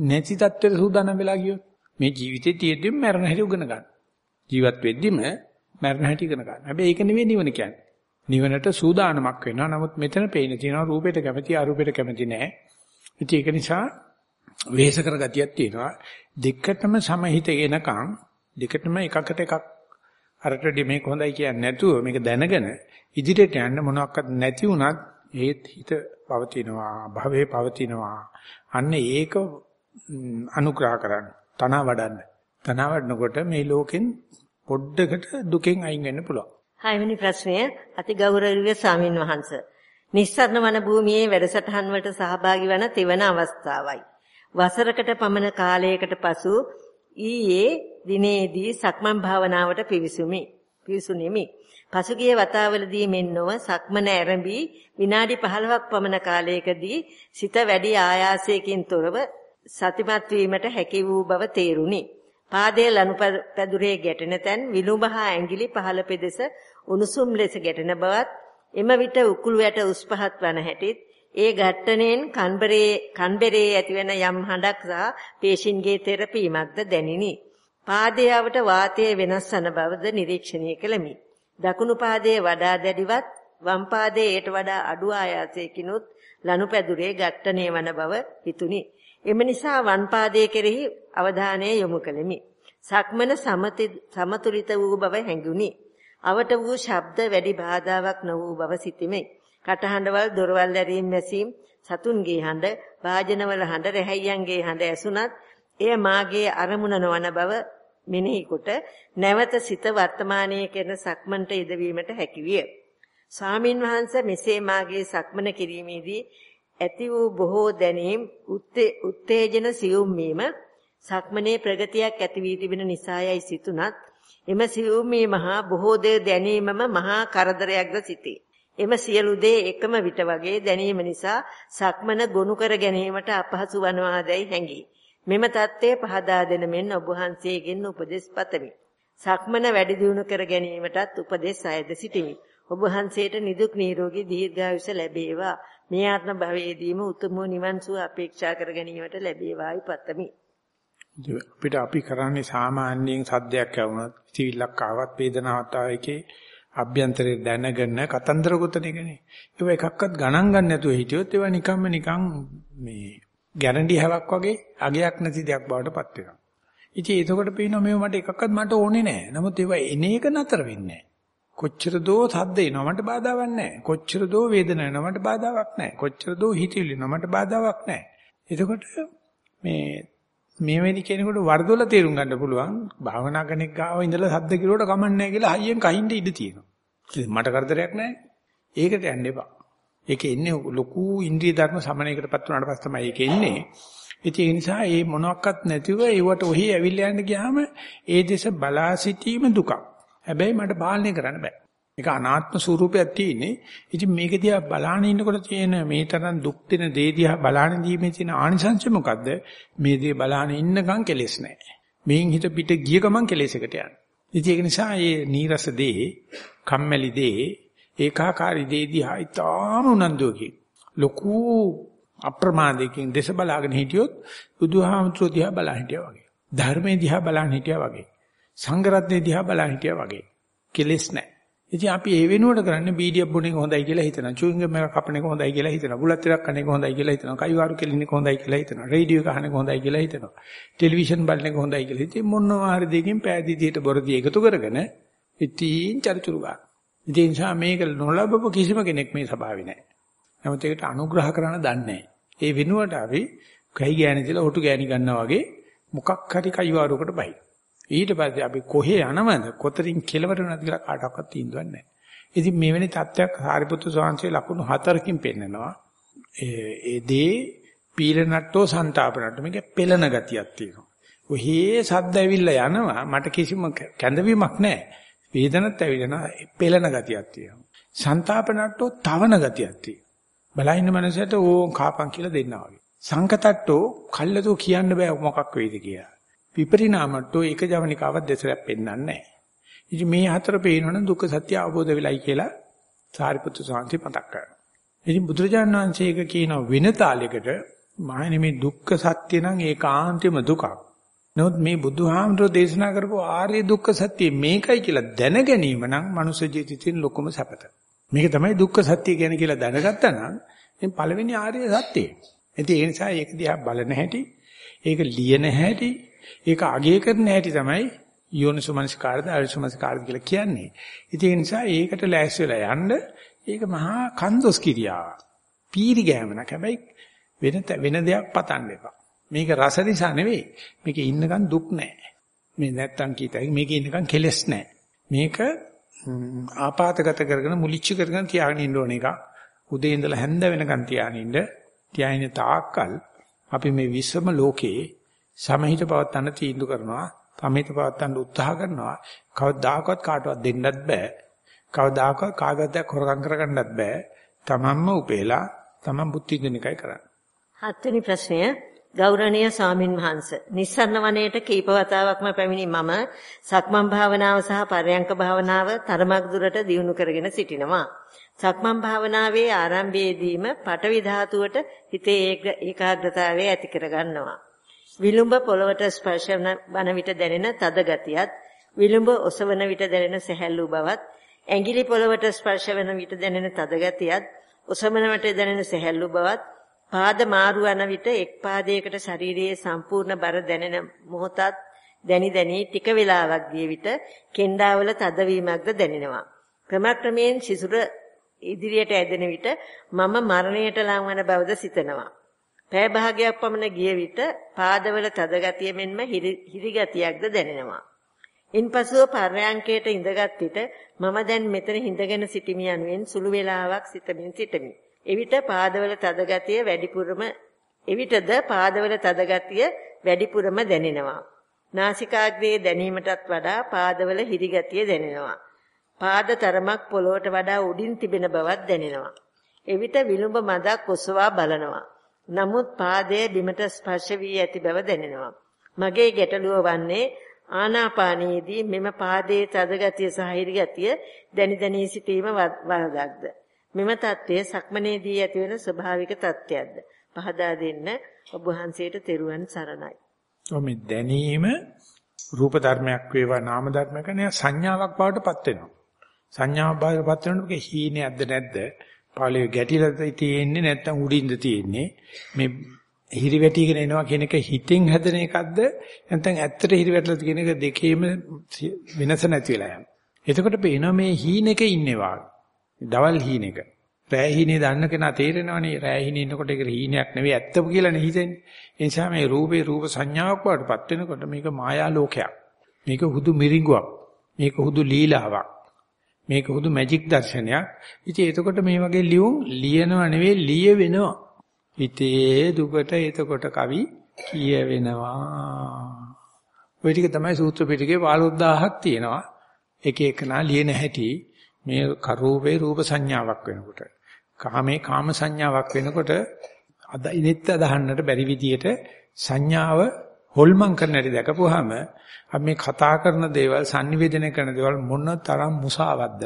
නැති තත්ත්වෙට සූදානම් වෙලා ගියොත් මේ ජීවිතේ තියෙද්දිම මරණ හැටි උගන ගන්න. ජීවත් වෙද්දිම මරණ හැටි ඉගෙන ගන්න. හැබැයි ඒක නෙවෙයි නිවන කියන්නේ. නිවනට සූදානමක් වෙනවා. නමුත් මෙතන පේන තියෙනවා රූපයට කැමති අරූපයට කැමති නැහැ. ඉතින් ඒක නිසා වෙහෙස කර ගතියක් තියෙනවා. දෙකටම සමහිත එනකන් දෙකටම එකකට එකක් අරට මේක හොඳයි කියන්නේ නැතුව මේක දැනගෙන ඉදිරියට යන්න මොනවත් නැති වුණත් ඒත් හිත පවතිනවා භවයේ පවතිනවා. අන්න ඒක අනුග්‍රහ කරන්න තන වඩන්න. තන වඩනකොට මේ ලෝකෙන් පොඩ්ඩකට දුකෙන් අයින් වෙන්න පුළුවන්. හයවෙනි ප්‍රශ්නය. අතිගෞරවනීය ස්වාමින් වහන්සේ නිස්සරණ වන භූමියේ වැඩසටහන් වලට සහභාගී වන තෙවන අවස්ථාවයි. වසරකට පමණ කාලයකට පසු ඊයේ දිනේදී සක්මන් භාවනාවට පිවිසුමි. පිවිසුනිමි. පසුගිය වතාවලදී මෙන් නොව සක්මන ඇරඹී විනාඩි 15ක් පමණ කාලයකදී සිත වැඩි ආයාසයකින් තොරව සතිමත් වීමට හැකි වූ බව තේරුණි. පාදයේ ලනුපැදුරේ ගැටෙන තැන් විලුඹහා ඇඟිලි පහළ පෙදෙස උණුසුම් ලෙස ගැටෙන බවත් එම විට උකුළු යට උස් පහත් වන හැටිත් ඒ ඝට්ටණයෙන් කන්බරේ කන්බරේ ඇතිවන යම් හඬක් සහ පේශින්ගේ තෙරපීමක්ද දැනිනි. පාදයවට වාතයේ වෙනස් වන බවද නිරීක්ෂණය කළමි. දකුණු පාදයේ වඩා දැඩිවත් වම් පාදයේ ඊට වඩා අඩු ආයාසයකිනුත් ලනුපැදුරේ ඝට්ටණය වන බව හිතුනි. එම නිසා වම් පාදයේ කෙරෙහි අවධානය යොමු කළෙමි. සක්මන සමතුලිත වූ බව හැඟුනි. අවට වූ ශබ්ද වැඩි බාධාවක් නො වූ බව සිතිමි. කටහඬවල් දොරවල් ඇරීම් මැසීම් සතුන්ගේ හඬ වාජනවල හඬ රැහැයියන්ගේ හඬ ඇසුණත් එය මාගේ අරමුණ නොවන බව මෙනෙහි කොට නැවත සිත වර්තමානයේ කරන සක්මන්ට යෙදවීමට හැකියිය. ස්වාමින් වහන්සේ මෙසේ මාගේ සක්මන කිරීමේදී ඇති වූ බොහෝ දැනීම් උත්තේජන සියුම් වීම සක්මනේ ප්‍රගතියක් ඇති වී තිබෙන නිසායයි සිතුනත් එම සියුම් මහා බොහෝ දේ දැනීමම මහා කරදරයක්ද සිටේ. එම සියලු දේ එකම විට වගේ දැනීම නිසා සක්මන ගොනු කර ගැනීමට අපහසු වනවාදයි හැඟේ. මෙම தත්ත්වය පහදා දෙන මෙන් ඔබ වහන්සේගෙන් උපදෙස් පතමි. සක්මන වැඩි දියුණු කර ගැනීමටත් උපදෙස් අයද සිටිමි. ඔබ වහන්සේට නිදුක් නිරෝගී දීර්ඝායුෂ ලැබේවා. මේ ආත්ම භවයේදීම උතුම් නිවන් සුව අපේක්ෂා කර ගැනීමට ලැබේවායි පතමි. අපිට අපි කරන්නේ සාමාන්‍යයෙන් සද්දයක් ඇවුනොත්, සිවිල්ලක් ආවත්, වේදනාවක් ආවේකේ අභ්‍යන්තරේ දැනගෙන කතන්දර ගොතන එකනේ. ඒව එකක්වත් ගණන් ගන්න නැතුව හිටියොත් ඒවා නිකම්ම නිකන් මේ ගැරන්ටි හැවක් වගේ අගයක් නැති දෙයක් බවට පත් වෙනවා. ඉතින් එතකොට පේනවා මේව මට එකක්වත් මට ඕනේ නැහැ. නමුත් ඒවා එන එක නතර වෙන්නේ කොච්චර දෝ සද්ද එනවා මට බාධාවක් නැහැ. කොච්චර දෝ වේදනාවක් එනවා මට බාධාවක් නැහැ. කොච්චර දෝ හිතවිලි එනවා මට බාධාවක් නැහැ. එතකොට මේ මේ වෙලි කෙනෙකුට වර්ධවල තේරුම් ගන්න පුළුවන් භාවනා කෙනෙක් ගාව ඉඳලා සද්ද කිරුවට කමන්නේ නැහැ කියලා හයියෙන් කහින්න ඉඩ තියෙනවා. මට කරදරයක් නැහැ. ඒකට යන්න එපා. ඒකේ ඉන්නේ ලොකු ඉන්ද්‍රිය ධර්ම සමනයකටපත් වුණාට පස්සේ තමයි ඒකේ ඉන්නේ. ඉතින් ඒ නිසා මේ මොනවත් නැතිව ඒවට ඔහි ඇවිල්ලා යන්න ගියාම ඒ දෙස බලා සිටීම දුකක්. හැබැයි මට පාලනය කරන්න බෑ. ඒක අනාත්ම ස්වරූපයක් තියෙන්නේ. ඉතින් මේක දිහා බලාන ඉන්නකොට තියෙන මේ තරම් දුක් දෙන දේ දිහා බලාන දීමේ තියෙන ආනිසංශය මොකද්ද? මේ දේ බලාන ඉන්නකම් කෙලෙස් නැහැ. මේන් හිත පිට ගිය ගමන් කෙලෙසකට යනවා. ඉතින් ඒක නිසා මේ නීරස දේ, කම්මැලි දේ, ඒකාකාරී දේ දිහා ඉතාම උනන්දුවකින් ලොකු අප්‍රමාදයකින් දේශ බලාගෙන හිටියොත් බුදුහාමුදුරුවෝ දිහා බලා හිටියා වගේ. ධර්මයේ දිහා බලන් හිටියා වගේ. සංඝ රත්නයේ දිහා බලන් හිටියා වගේ. කෙලෙස් නැහැ. ඉතින් අපි ඒ වෙනුවට කරන්නේ බීඩියක් බොන එක හොඳයි කියලා හිතනවා. චුයින්ගම් එකක් කපන එක හොඳයි කියලා හිතනවා. බුලත් ටිකක් කන එක හොඳයි කියලා හිතනවා. කයිවාරු කෙලින එක හොඳයි කියලා හිතනවා. රේඩියෝ එක අහන එක හොඳයි කියලා හිතනවා. ටෙලිවිෂන් බලන එක හොඳයි කියලා. ඉතින් මොනවා හරි දෙකින් පෑදීදියට බොරදී එකතු කරගෙන ඉතින් චරිචුරු ගන්න. ඉතින් ඒ නිසා මේක නොලබපු කිසිම කෙනෙක් මේ ස්වභාවේ නැහැ. නමුත් ඒකට අනුග්‍රහ කරන්න දන්නේ නැහැ. ඒ වෙනුවට අපි කයි ගෑණි දාලා ඔටු ගෑණි ගන්නවා වගේ මොකක් හරි කයිවාරුවකට බයි. ඊට පස්සේ අපි කොහේ යනවද කොතරින් කෙලවර වෙනවද කියලා කාටවත් තීන්දුවක් නැහැ. ඉතින් මෙවැනි තත්ත්වයක් සාරිපුත්තු ස්වාමීන් ලකුණු හතරකින් පෙන්නනවා. ඒ ඒ දේ පීලනට්ටෝ සන්තාපනට්ටෝ මේක පෙළන ගතියක් තියෙනවා. ඔහේ සද්ද ඇවිල්ලා යනවා මට කිසිම කැඳවීමක් නැහැ. වේදනත් ඇවිල්ලා පෙළන ගතියක් තියෙනවා. සන්තාපනට්ටෝ තවන ගතියක් තියෙනවා. බලයින්න මනසට ඕම් කාපන් කියලා දෙන්නා වගේ. සංකතට්ටෝ කල්ලාතෝ කියන්න බෑ මොකක් වෙයිද කියලා. විපරිණාමට්ටෝ ඒක ජවනිකාවක් දෙසරක් පෙන්වන්නේ නැහැ. ඉතින් මේ හතර පේනවනම් දුක්ඛ සත්‍ය අවබෝධ වෙලයි කියලා සාරිපුත්‍ර සාන්ති මතක් කරනවා. ඉතින් බුදුරජාණන් වහන්සේ ඒක කියන වෙන තාලයකට මහණෙනි මේ දුක්ඛ සත්‍ය නම් ඒකාන්තෙම දුකක්. නමුත් මේ බුදුහාමුදුරෝ දේශනා කරපු ආර්ය දුක්ඛ සත්‍ය මේකයි කියලා දැන ගැනීම නම් මනුෂ්‍ය ජීවිතේ ලොකුම සැපත. මේක තමයි දුක්ඛ සත්‍ය කියන්නේ කියලා දැනගත්තා නම් මේ පළවෙනි ආර්ය සත්‍යය. ඉතින් ඒ නිසා ඒක දිහා බලන හැටි, ඒක ලියන හැටි, ඒක අගය කරන හැටි තමයි යෝනිසෝමනසිකාරද අයෝනිසෝමනසිකාරද කියලා කියන්නේ. ඉතින් ඒ නිසා ඒකට ලෑස්ති වෙලා යන්න ඒක මහා කන්දොස් කිරියාවක්. පීරි ගෑමනක්. හැබැයි වෙන වෙන දෙයක් පතන්න එපා. මේක රස නිසා නෙවෙයි. මේකේ ඉන්නකන් දුක් නැහැ. මේ නැත්තම් කීතයි මේකේ ඉන්නකන් කෙලස් නැහැ. මේක ආපాతගත කරගෙන මුලිච්ච කරගෙන තියාගෙන ඉන්න ඕන එක. උදේ ඉඳලා හැන්ද වෙනකන් තියාගෙන ඉන්න. තියාගෙන තාක්කල් අපි මේ විශ්වම ලෝකේ සමහිත පවත්තන්න තීන්දුව කරනවා. සමහිත පවත්තන්න උත්සාහ කරනවා. කවදාකවත් කාටවත් දෙන්නත් බෑ. කවදාකවත් කාගතයක් හොරගම් කරගන්නත් බෑ. තමන්ම උපේලා තමන් බුද්ධ විදින එකයි කරන්නේ. හත්වෙනි ප්‍රශ්නය ගෞරවනීය ස්වාමින් වහන්සේ නිස්සරණ වනයේට කීප වතාවක්ම පැමිණි මම සක්මන් භාවනාව සහ පරයන්ක භාවනාව තරමක් දුරට දියුණු කරගෙන සිටිනවා. සක්මන් භාවනාවේ ආරම්භයේදීම පටවි ධාතුවට හිතේ ඒකාග්‍රතාවය ඇති කර ගන්නවා. විලුඹ පොළවට ස්පර්ශ වන විට දැනෙන තද ගතියත් විලුඹ ඔසවන විට දැනෙන සැහැල්ලු බවත් ඇඟිලි පොළවට ස්පර්ශ වන විට දැනෙන තද ගතියත් ඔසවන විට දැනෙන සැහැල්ලු බවත් පාද මාරු වන විට එක් පාදයකට ශරීරයේ සම්පූර්ණ බර දැනෙන මොහොතත් දැනි දැනි ටික වේලාවක් ගිය විට කෙන්ඩාවල තදවීමක්ද දැනෙනවා. ක්‍රමක්‍රමයෙන් සිසුර ඉදිරියට ඇදෙන විට මම මරණයට ලංවන බවද සිතනවා. පෑ භාගයක් පමණ ගිය විට පාදවල තද ගතිය මෙන්ම හිරි ගතියක්ද දැනෙනවා. ඉන්පසුව පර්යංකයට ඉඳගත් විට මම දැන් මෙතන හිඳගෙන සිටිමි යනුවෙන් සුළු වේලාවක් සිතමින් සිටමි. එවිට පාදවල තද ගතිය වැඩිපුරම එවිටද පාදවල තද ගතිය වැඩිපුරම දැනෙනවා. නාසිකාග්‍රයේ දැනීමටත් වඩා පාදවල හිරි ගතිය දැනෙනවා. පාද තරමක් පොළොවට වඩා උඩින් තිබෙන බවක් දැනෙනවා. එවිට විලුඹ මදක් ඔසවා බලනවා. නමුත් පාදයේ බිමට ස්පර්ශ වී ඇති බව දැනෙනවා. මගේ ගැටලුව වන්නේ ආනාපානයේදී මෙම පාදයේ තද ගතිය සහ හිරි ගතිය දැනි දැනී සිටීම වරදක්ද? මෙම தත්ත්වය සක්මනේදී ඇතිවන ස්වභාවික தත්ත්වයක්ද? පහදා දෙන්න ඔබ වහන්සේට තෙරුවන් සරණයි. ඔ මේ දැනීම රූප ධර්මයක් වේවා නාම ධර්මයක නේ සංඥාවක් බවට පත් වෙනවා. සංඥාවක් බවට පත් වෙනකොට හීනයක්ද නැද්ද? පාළුවේ ගැටිලාද තියෙන්නේ නැත්නම් උඩින්ද තියෙන්නේ? මේ හිරි වැටිගෙන එනවා කියන එක හිතෙන් හැදෙන එකක්ද නැත්නම් ඇත්තට හිරි වැටලාද කියන එක දෙකේම වෙනස නැති වෙලා යනවා. එතකොට පේනවා මේ හීනෙක ඉන්නේ වාගේ. දවල් හීනෙක. රෑ හීනේ දන්න කෙනා තේරෙනවනේ රෑ හීනේ ඉන්නකොට ඒක හීනයක් නෙවෙයි ඇත්තම කියලානේ හිතෙන්නේ. ඒ නිසා මේ රූපේ රූප සංඥාවක් වඩපත් වෙනකොට මේක මායා ලෝකයක්. මේක හුදු මිරිඟුවක්. මේක හුදු ලීලාවක්. මේක හුදු මැජික් දර්ශනයක්. ඉතින් එතකොට මේ වගේ ලියුම් ලියනව නෙවෙයි ලිය වෙනවා. හිතේ දුකට එතකොට කවි කියවෙනවා. ওই ටික තමයි සූත්‍ර පිටකේ 15000ක් තියෙනවා. එක එකනා ලියන හැටි මේ කරූපේ රූප සංඥාවක් වෙනකොට කාමේ කාම සංඥාවක් වෙනකොට අද ඉනෙත් අදහන්නට බැරි විදියට සංඥාව හොල්මන් කරන හැටි දැකපුවාම අපි මේ කතා කරන දේවල් sannivedana කරන දේවල් මොන තරම් මුසාවක්ද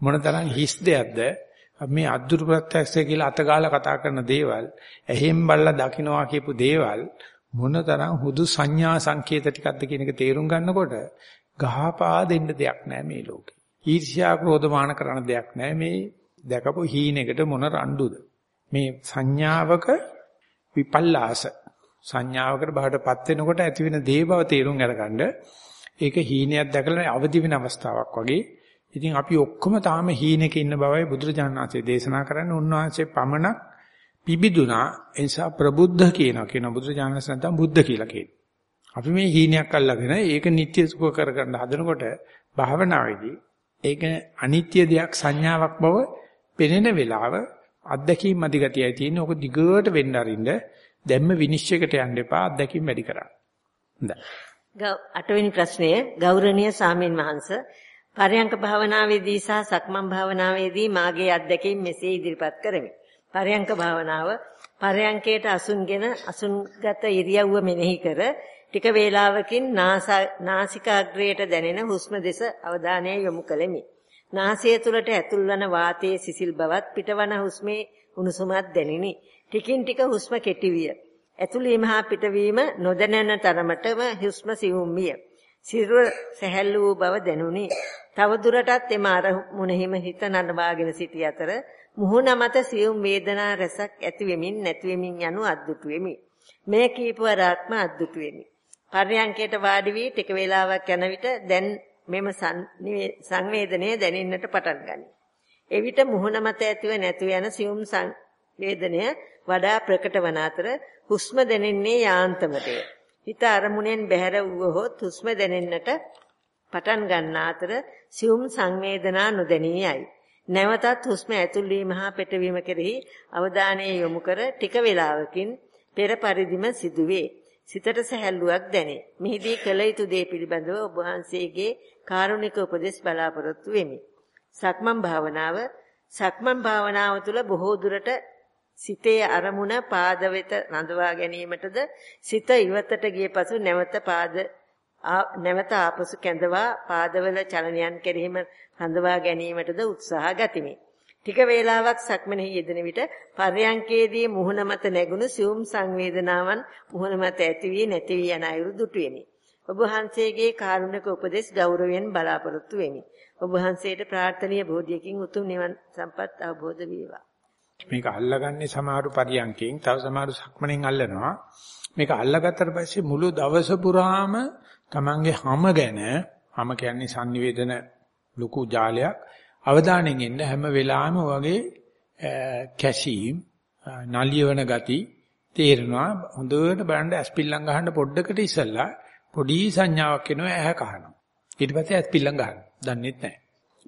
මොන තරම් හිස් දෙයක්ද මේ අද්දුරු ප්‍රත්‍යක්ෂය කියලා අතගාලා කතා කරන දේවල් ඇහෙන් බල්ලා දකින්නවා කියපු දේවල් මොනතරම් හුදු සංඥා සංකේත ටිකක්ද කියන එක තේරුම් ගන්නකොට ගහපා දෙන්න දෙයක් නැහැ මේ ලෝකේ. ඊර්ෂ්‍යා ක්‍රෝධමාන කරන දෙයක් නැහැ මේ දැකපු හීනෙකට මොන රණ්ඩුද. මේ සංඥාවක විපල්ලාස සංඥාවකට බහටපත් වෙනකොට ඇති වෙන දේ බව තේරුම් අරගන්න ඒක හීනයක් දැකලා අවදි වෙන අවස්ථාවක් වගේ ඉතින් අපි ඔක්කොම තාම හීනෙක ඉන්න බවයි බුදුරජාණන් වහන්සේ දේශනා කරන්නේ. උන්වහන්සේ පමණක් පිබිදුනා. ඒ නිසා ප්‍රබුද්ධ කියනවා. කියන බුදුරජාණන් වහන්සේ නැත්නම් බුද්ධ කියලා කියනවා. අපි මේ හීනයක් අල්ලගෙන ඒක නිත්‍ය සුඛ කරගන්න හදනකොට භාවනාවේදී ඒක අනිත්‍ය දෙයක් සංඥාවක් බව පෙනෙන වෙලාව අත්දැකීම් අධිගතියයි තියෙන. ඕක දිගට වෙන්න අරින්න දැම්ම විනිශ්චයකට යන්න එපා අත්දැකීම් වැඩි කරන්න. හොඳයි. අටවෙනි ප්‍රශ්නය ගෞරවනීය සාමින් වහන්ස පරයන්ක භාවනාවේදී සහ සක්මන් භාවනාවේදී මාගේ අත්දැකීම් මෙසේ ඉදිරිපත් කරමි. පරයන්ක භාවනාව පරයන්කයට අසුන්ගෙන අසුන්ගත ඉරියව්ව මෙනෙහි කර ටික වේලාවකින් නාසිකාග්‍රයට දැනෙන හුස්ම දෙස අවධානය යොමු කළෙමි. නාසය තුළට ඇතුල්වන වාතයේ සිසිල් බවත් පිටවන හුස්මේ උණුසුමත් දැනිනි. ටිකින් ටික හුස්ම කෙටි විය. ඇතුළීම හා පිටවීම නොදැනෙන තරමටම හුස්ම සිවුම් විය. සිරුර සැහැල්ලු වූ බව දැනුනි. තව දුරටත් එම අරමුණෙහිම හිත නඩවාගෙන සිටි අතර මුහුණ මත සියුම් වේදනා රසක් ඇති වෙමින් නැති වෙමින් යනු අද්දුටු වෙමි. මේ කීපවරක්ම අද්දුටු වෙමි. පර්යංකයට වාඩි වී ටික වේලාවක් යන විට දැන් මෙම සංවේදනය දැනෙන්නට පටන් ගනී. එවිට මුහුණ මත ඇතිව නැතු යන සියුම් සංවේදනය වඩා ප්‍රකට වන අතර හුස්ම දැනෙන්නේ යාන්තමටය. හිත අරමුණෙන් බැහැර වූවහොත් හුස්ම දැනෙන්නට පටන් ගන්න අතර සියුම් සංවේදනා නොදැනී යයි. නැවතත් හුස්ම ඇතුල් වීම හා පිටවීම කෙරෙහි අවධානය යොමු කර ටික වේලාවකින් පෙර පරිදිම සිදුවේ. සිතට සැහැල්ලුවක් දැනේ. මෙහිදී කළ යුතු දේ පිළිබඳව ඔබ වහන්සේගේ කාරුණික උපදෙස් බලාපොරොත්තු වෙමි. සක්මන් භාවනාව සක්මන් භාවනාව තුළ බොහෝ දුරට සිතේ අරමුණ පාද වෙත රඳවා ගැනීමටද සිත ඉවතට ගිය පසු නැවත පාද නැවත ආපසු කැඳවා පාදවල චලනයන් කෙරෙහිම රඳවා ගැනීමටද උත්සාහ ගතිමි. ටික වේලාවක් සක්මනෙහි යෙදෙන විට පර්යංකයේදී මුහුණ මත නැගුණු සියුම් සංවේදනාවන් මුහුණ මත ඇති වී නැති වී යන අයුරු දුටු වෙමි. ඔබ වහන්සේගේ කාරුණික උපදෙස් ගෞරවයෙන් බලාපොරොත්තු වෙමි. ඔබ වහන්සේට ප්‍රාර්ථනීය බෝධියකින් උතුම් නිවන් සම්පත් අවබෝධ වේවා. මේක අල්ලගන්නේ සමහරු පරියන්කෙන් තව සමහරු සක්මණෙන් අල්ලනවා. මේක අල්ලගත්තට පස්සේ මුළු දවස පුරාම Tamange හැම ගැන හැම කියන්නේ sannivedana ලොකු ජාලයක් අවධානයෙන් ඉන්න හැම වෙලාවෙම වගේ කැසීම් නලියවන ගති තේරෙනවා හොඳට බලන්න ඇස්පිල්ලම් ගහන්න පොඩ්ඩකට ඉස්සලා පොඩි සංඥාවක් එනවා ඇහැ කහනවා ඊට පස්සේ ඇස්පිල්ලම් ගන්න දන්නෙත් නැහැ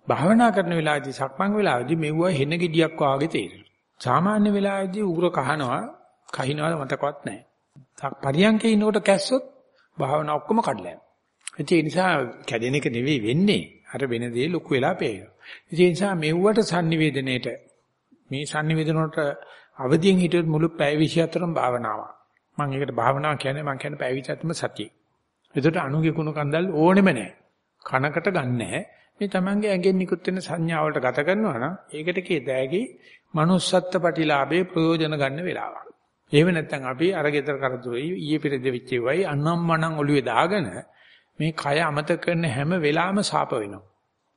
භාවනා කරන වෙලාවේදී සක්මන් වෙලාවේදී මෙවුව හෙන ගෙඩියක් වාගේ තේරෙනවා සාමාන්‍ය වෙලාවේදී උග්‍ර කහනවා කහිනවද මතකවත් නැහැ පරියන්කේ ඉන්නකොට කැස්සොත් භාවනා ඔක්කොම කඩලා යනවා ඒ නිසා කැඩෙන එක නෙවෙයි වෙන්නේ අර වෙන දේ ලොකු වෙලා පේනවා. ඒ නිසා මෙව්වට sannivedanete මේ sannivedanවට අවදියෙන් හිටියොත් මුළු පැය 24ම භාවනාවක්. මම ඒකට භාවනාව කියන්නේ මම කියන්නේ පැය 24ම සතිය. ඒකට අනුගේ කුණු කන්දල් ඕනෙම නැහැ. කනකට ගන්නෑ. මේ Tamange ඇඟෙන් නිකුත් වෙන සංඥාවලට ගත කරනවා නම් ඒකට කියදෑගේ manussත්ත්ව ප්‍රතිලාභේ ප්‍රයෝජන ගන්න වෙලාවක්. එහෙම නැත්නම් අපි අර ගෙදර කරදරයි ඊයේ පෙරේද වෙච්ච ඒවයි අනම් මනම් ඔළුවේ දාගෙන මේ කය අමතක කරන හැම වෙලාවෙම සාප වෙනවා.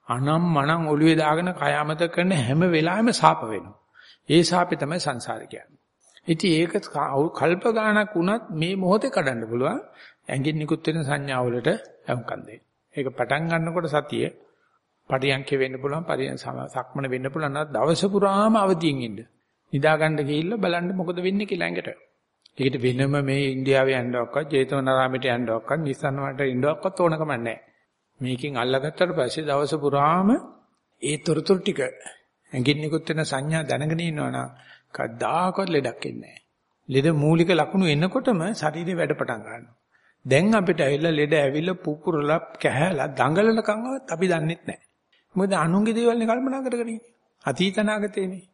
අනම් මනම් ඔළුවේ දාගෙන කය අමතක කරන හැම වෙලාවෙම සාප වෙනවා. ඒ සාපේ තමයි සංසාරේ කියන්නේ. ඉතින් ඒක කල්ප ගාණක් වුණත් මේ මොහොතේ කඩන්න පුළුවන්. ඇඟින් නිකුත් වෙන සංඥාවලට යොමුකම් දෙන්න. ඒක පටන් ගන්නකොට සතිය පරියන්කේ වෙන්න පුළුවන් පරියන් සක්මන වෙන්න පුළුවන් නම් දවස පුරාම අවදියෙන් ඉන්න. නිදා ගන්න ගිහිල්ලා බලන්න මොකද වෙන්නේ කියලා ඇඟට. ඒකට වෙනම මේ ඉන්දියාවේ යන්නවක්වත් ජේතවනාරාමයට යන්නවක්වත් නිස්සන්න වලට ඉන්නවක්වත් ඕනකම නැහැ. මේකෙන් අල්ලගත්තට පස්සේ දවස පුරාම ඒ තොරතුරු ටික ඇඟින් නිකුත් වෙන සංඥා දැනගෙන ඉන්නවනම් කවදාකවත් ලෙඩක් එන්නේ නැහැ. ලෙඩ මූලික ලක්ෂණ එනකොටම ශරීරේ වැඩ පටන් ගන්නවා. දැන් අපිට ඇවිල්ලා ලෙඩ ඇවිල්ලා පුපුරලා කැහැලා දඟලනකම්වත් අපි දන්නෙත් නැහැ. මොකද අනුන්ගේ දේවල් නේ කල්පනා කරගෙන ඉන්නේ. අතීත නාගතේනේ.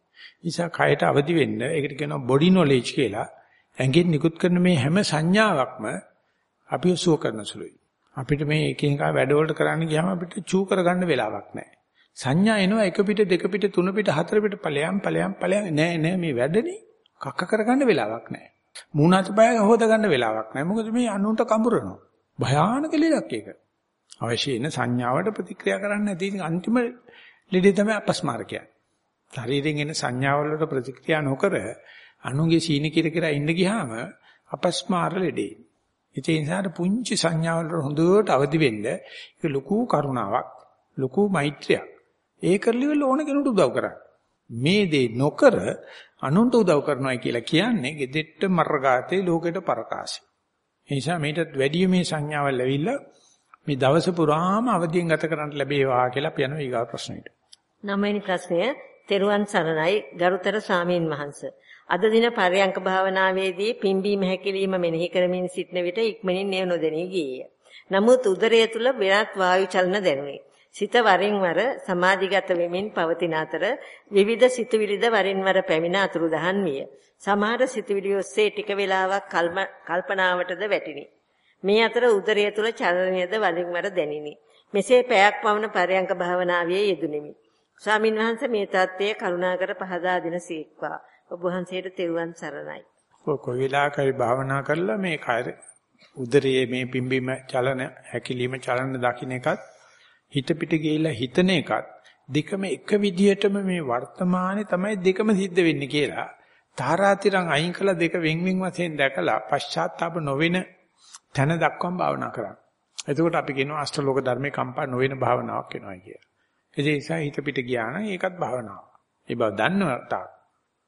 නිසා කයට අවදි වෙන්න ඒකට කියනවා බොඩි නොලෙජ් කියලා. ඇඟෙන් නිකුත් කරන මේ හැම සංඥාවක්ම අපිව සුව කරන සුළුයි. අපිට මේ එකින් එක වැඩවලට කරන්න ගියාම අපිට චූ කරගන්න වෙලාවක් නැහැ. සංඥා එනවා එක පිට දෙක පිට තුන පිට හතර පිට ඵලයන් ඵලයන් ඵලයන් නෑ නෑ මේ වැඩනේ කක්ක කරගන්න වෙලාවක් නැහැ. මූණත් බය හොද ගන්න වෙලාවක් නැහැ. මොකද මේ අනුන්ට කඹරනවා. භයානක ලෙඩක් ඒක. අවශ්‍ය ඉන සංඥාවට ප්‍රතික්‍රියා කරන්න නැති අන්තිම ලෙඩේ තමයි අපස්මාරකය. ශරීරයෙන් එන සංඥාවලට ප්‍රතික්‍රියා නොකර අනුගේ සීනි කිර කිර ඉන්න ගියාම අපස්මාර ලෙඩේ. ඒ නිසා පුංචි සංඥාවල හොඳට අවදි වෙන්න ඒක ලොකු කරුණාවක්, ලොකු මෛත්‍රියක්. ඒ කරලිවල ඕන කෙනෙකුට උදව් කරන්න. මේ දේ නොකර අනුන්ට උදව් කරනවා කියලා කියන්නේ gedette මර්ගාතේ ලෝකෙට පරකාසය. ඒ නිසා මේකටත් වැඩි මේ සංඥාවල් ඇවිල්ලා මේ දවස පුරාම අවදියෙන් ගත කරන්න ලැබේවා කියලා අපි යනවා ඊගා ප්‍රශ්නෙට. නවවෙනි ප්‍රශ්නය තෙරුවන් සරණයි ගරුතර ස්වාමීන් වහන්ස. අද දින පරයන්ක භාවනාවේදී පිම්බීම හැකිලිම මෙනෙහි කරමින් සිටන විට ඉක්මනින් නිය නොදෙනී ගියේය. නමුත් උදරය තුල වෙනත් වායු චලන දැනුනි. සිත වරින් වර සමාධිගත වෙමින් පවතින අතර විවිධ සිතුවිලිද වරින් වර පැමිණ අතුරුදහන් විය. සමහර සිතුවිලි ඔස්සේ ටික වේලාවක් කල්පනාවටද වැටිනි. මේ අතර උදරය තුල චලනයද වරින් වර දැනිනි. මෙසේ පැයක් පමණ පරයන්ක භාවනාවේ යෙදුණෙමි. ස්වාමින් වහන්සේ මේ தත්ත්වය කරුණාකර පහදා දෙන සීක්වා. ඔබ වහන්සේට තෙරුවන් සරණයි. කොයි වෙලාවකයි භාවනා කරලා මේ කය උදරයේ මේ පිම්බීම චලන හැකිලිම චලන දකින්න එකත් හිත පිට ගිහිල්ලා හිතන එකත් දෙකම එක විදිහටම මේ වර්තමානයේ තමයි දෙකම සිද්ධ වෙන්නේ කියලා තාරාතිරම් අයින් කළ දෙක වෙන් වෙන් වශයෙන් දැකලා පශ්චාත්තාප නොවෙන තැන දක්වාම භාවනා කරන්න. එතකොට අපි කියනවා අෂ්ටලෝක ධර්මේ කම්පා නොවන භාවනාවක් වෙනවා කියලා. ඒ නිසා හිත පිට ගියා නම් ඒකත් භාවනාවක්. ඒ බව දන්නවා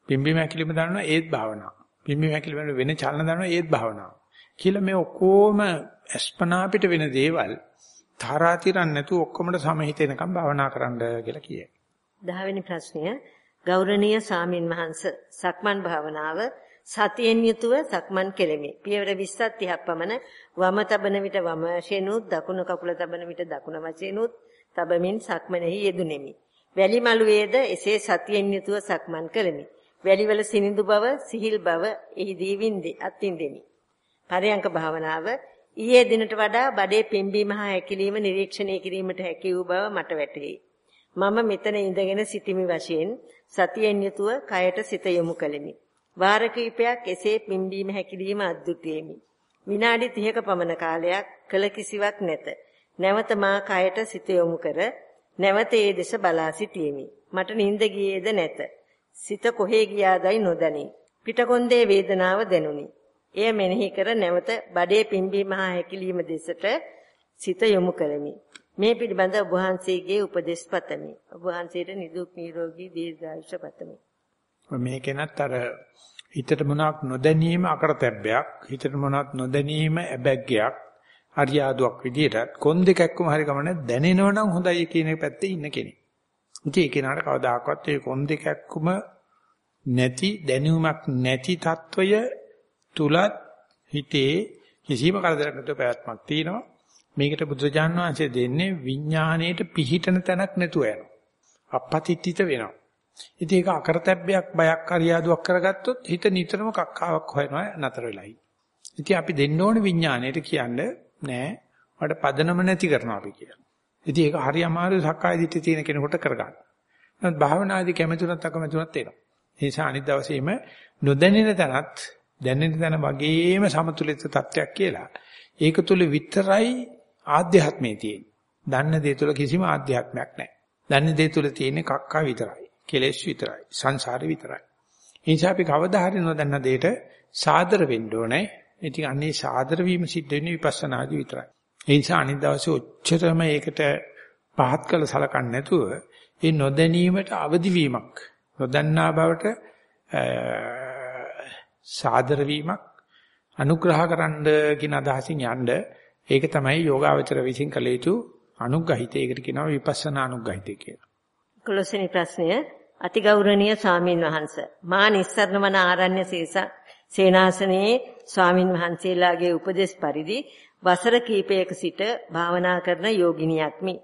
පිම්බීම හැකිලිම දන්නවා ඒත් භාවනාවක්. පිම්බීම හැකිලිම වෙන චලන දන්නවා ඒත් භාවනාවක්. කියලා මේ ඔක්කොම අස්පනා පිට වෙන දේවල් තාරාතිරන් නැතුව ඔක්කොමඩ සමහිතෙනකම් භාවනා කරන්න කියලා කියයි. 10 වෙනි ප්‍රශ්නය ගෞරවනීය සාමින් වහන්ස සක්මන් භාවනාව සතියෙන් යුතුව සක්මන් කෙලෙමි. පියවර 20ක් 30ක් පමණ වම තබන විට වම වශයෙන්ුත් දකුණු කකුල තබන විට දකුණ වශයෙන්ුත් තබමින් සක්මනෙහි යෙදුණෙමි. වැලි මළුවේද එසේ සතියෙන් යුතුව සක්මන් කළෙමි. වැලිවල සිනිඳු බව, සිහිල් බව එහිදී වින්දි අත්විඳෙමි. පරයන්ක භාවනාව ඊයේ දිනට වඩා බඩේ පිම්බීම හා හැකිලිම නිරීක්ෂණය කිරීමට හැකි වූ බව මට වැටහි. මම මෙතන ඉඳගෙන සිටිමි වශයෙන් සතියෙන් යුතුව කයට සිත යොමු කළෙමි. වාර කිහිපයක් එසේ පිම්බීම හැකිලිම අද්දුටියෙමි. විනාඩි 30ක පමණ කාලයක් කළ කිසිවක් නැත. නැවත මා කයට සිත යොමු කර නැවත ඒ දෙස බලා සිටියෙමි. මට නිින්ද ගියේද නැත. සිත කොහේ ගියාදයි නොදැනි. පිටකොන්දේ වේදනාව දැනුනි. එය මෙනෙහි කර නැවත බඩේ පිම්බීම හා හැකිලිම දෙසට සිත යොමු කරමි. මේ පිළිබඳ ඔබ වහන්සේගේ උපදෙස් පතමි. ඔබ වහන්සේට නිදුක් නිරෝගී දීර්ඝායුෂ පතමි. මේ කෙනත් අර හිතට මොනක් නොදැනීම අකරතැබ්බයක්, හිතට මොනක් නොදැනීම ඇබැග්ගයක්, අරියාදුවක් විදියට කොන් දෙකක්ම හරි ගමන දැනෙනවනම් හොඳයි කියන පැත්තේ ඉන්න කෙනෙක්. ඉතින් ඒ කෙනාට කවදාකවත් ඒ කොන් දෙකක්ම නැති දැනුමක් නැති తত্ত্বය තුලත් හිතේ කිසිම කරදරයක් නැතුව පැවැත්මක් තියෙනවා. මේකට බුදුජාන් වහන්සේ දෙන්නේ විඥාණයට පිහිටන තැනක් නැතුව යනවා. අපපතිත්‍ිත වෙනවා. ඉතින් ඒක අකරතැබ්බයක් බයක් හරියාදුවක් කරගත්තොත් හිත නිතරම කක්කාවක් හොයනවා නතර වෙලයි. ඉතින් අපි දෙන්න ඕනේ විඥාණයට කියන්නේ නෑ වඩ පදනම නැති කරනවා අපි කියලා. ඉතින් ඒක හරි අමාරු සක්කාය දිට්ඨිය තියෙන කෙනෙකුට කරගන්න. නමුත් භාවනාදී කැමැතුනත් අකමැතුනත් එනවා. ඒ නිසා අනිත් දවසේම නොදැනෙන තැනත් දැනෙන තැන වගේම සමතුලිත තත්වයක් කියලා. ඒක තුල විතරයි ආධ්‍යාත්මයේ තියෙන්නේ. දන්න දේ තුල කිසිම ආධ්‍යාත්මයක් නැහැ. දන්න දේ තුල තියෙන්නේ කක්කා විතරයි. කෙලෙස් විතරයි. සංසාරේ විතරයි. ඒ නිසා අපි කවදා හරි නොදන්න දෙයට සාදර වෙන්න ඕනේ. ඉතින් අන්නේ සාදර වීම සිද්ධ වෙන්නේ විපස්සනාදී විතරයි. ඒ නිසා අනිත් දවසේ ඔච්චරම ඒකට පහත් කළ සලකන්නේ නැතුව ඒ නොදැනීමට අවදි වීමක් නොදන්නා බවට සාදර වීමක් අනුග්‍රහ කරන්න කියන අදහසින් යන්න ඒක තමයි යෝගාවචර විසින් කළ යුතු අනුග්‍රහිතය. ඒකට කියනවා විපස්සනා අනුග්‍රහිතය කියලා. 11 වෙනි ප්‍රශ්නය අතිගෞරවනීය ස්වාමින් වහන්සේ මා නිස්සරණ වන ආරණ්‍ය සේනාසනයේ ස්වාමින් වහන්සේලාගේ උපදේශ පරිදි වසර කීපයක සිට භාවනා කරන යෝගිනියක්මි.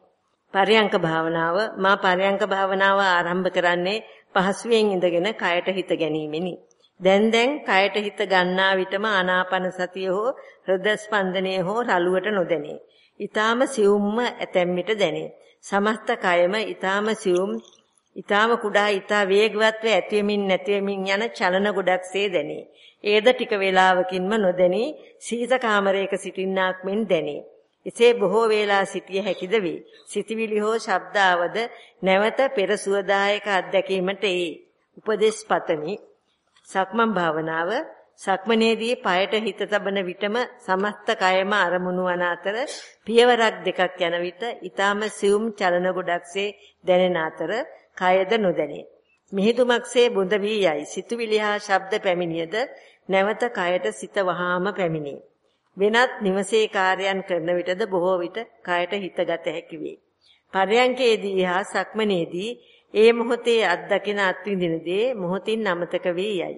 පරයන්ක භාවනාව මා පරයන්ක භාවනාව ආරම්භ කරන්නේ පහසුවෙන් ඉඳගෙන කයට හිත ගැනීමෙනි. දැන් දැන් කයට හිත ගන්නා විටම ආනාපාන සතිය හෝ හෘද ස්පන්දනය හෝ රළුවට නොදැනේ. ඊටාම සියුම්ම ඇතැම් විට දැනේ. සමස්ත කයම ඊටාම සියුම් ඊටාම කුඩා ඊටා වේගවත්ව ඇතිවෙමින් නැතිවෙමින් යන චලන ගොඩක්සේ දැනේ. ඒද ටික වේලාවකින්ම නොදැනී සීත කාමරයක සිටින්නාක් මෙන් දැනේ. එසේ බොහෝ වේලා සිටිය හැකිද වේ. සිතවිලි හෝ ශබ්ද ආවද නැවත පෙර සුවදායක අත්දැකීමට ඒ. උපදේශ පතමි. සක්මන් භාවනාව සක්මනේදී পায়ට හිත තබන විටම සමස්ත කයම අරමුණු වන අතර පියවරක් දෙකක් යන විට ඊටාම සියුම් චලන ගොඩක්සේ දැනෙන අතර කයද නොදැනේ. මිහිදුමක්සේ බොඳ වී යයි. සිතුවිලි හා ශබ්ද පැමිණියද නැවත කයට සිත වහාම පැමිණේ. වෙනත් නිවසේ කාර්යයන් කරන විටද බොහෝ විට කයට හිතගත හැකි වේ. පර්යංකේදී හා සක්මනේදී ඒ මොහොතේ අත්දකින අත්විඳින දේ මොහොතින් අමතක වී යයි.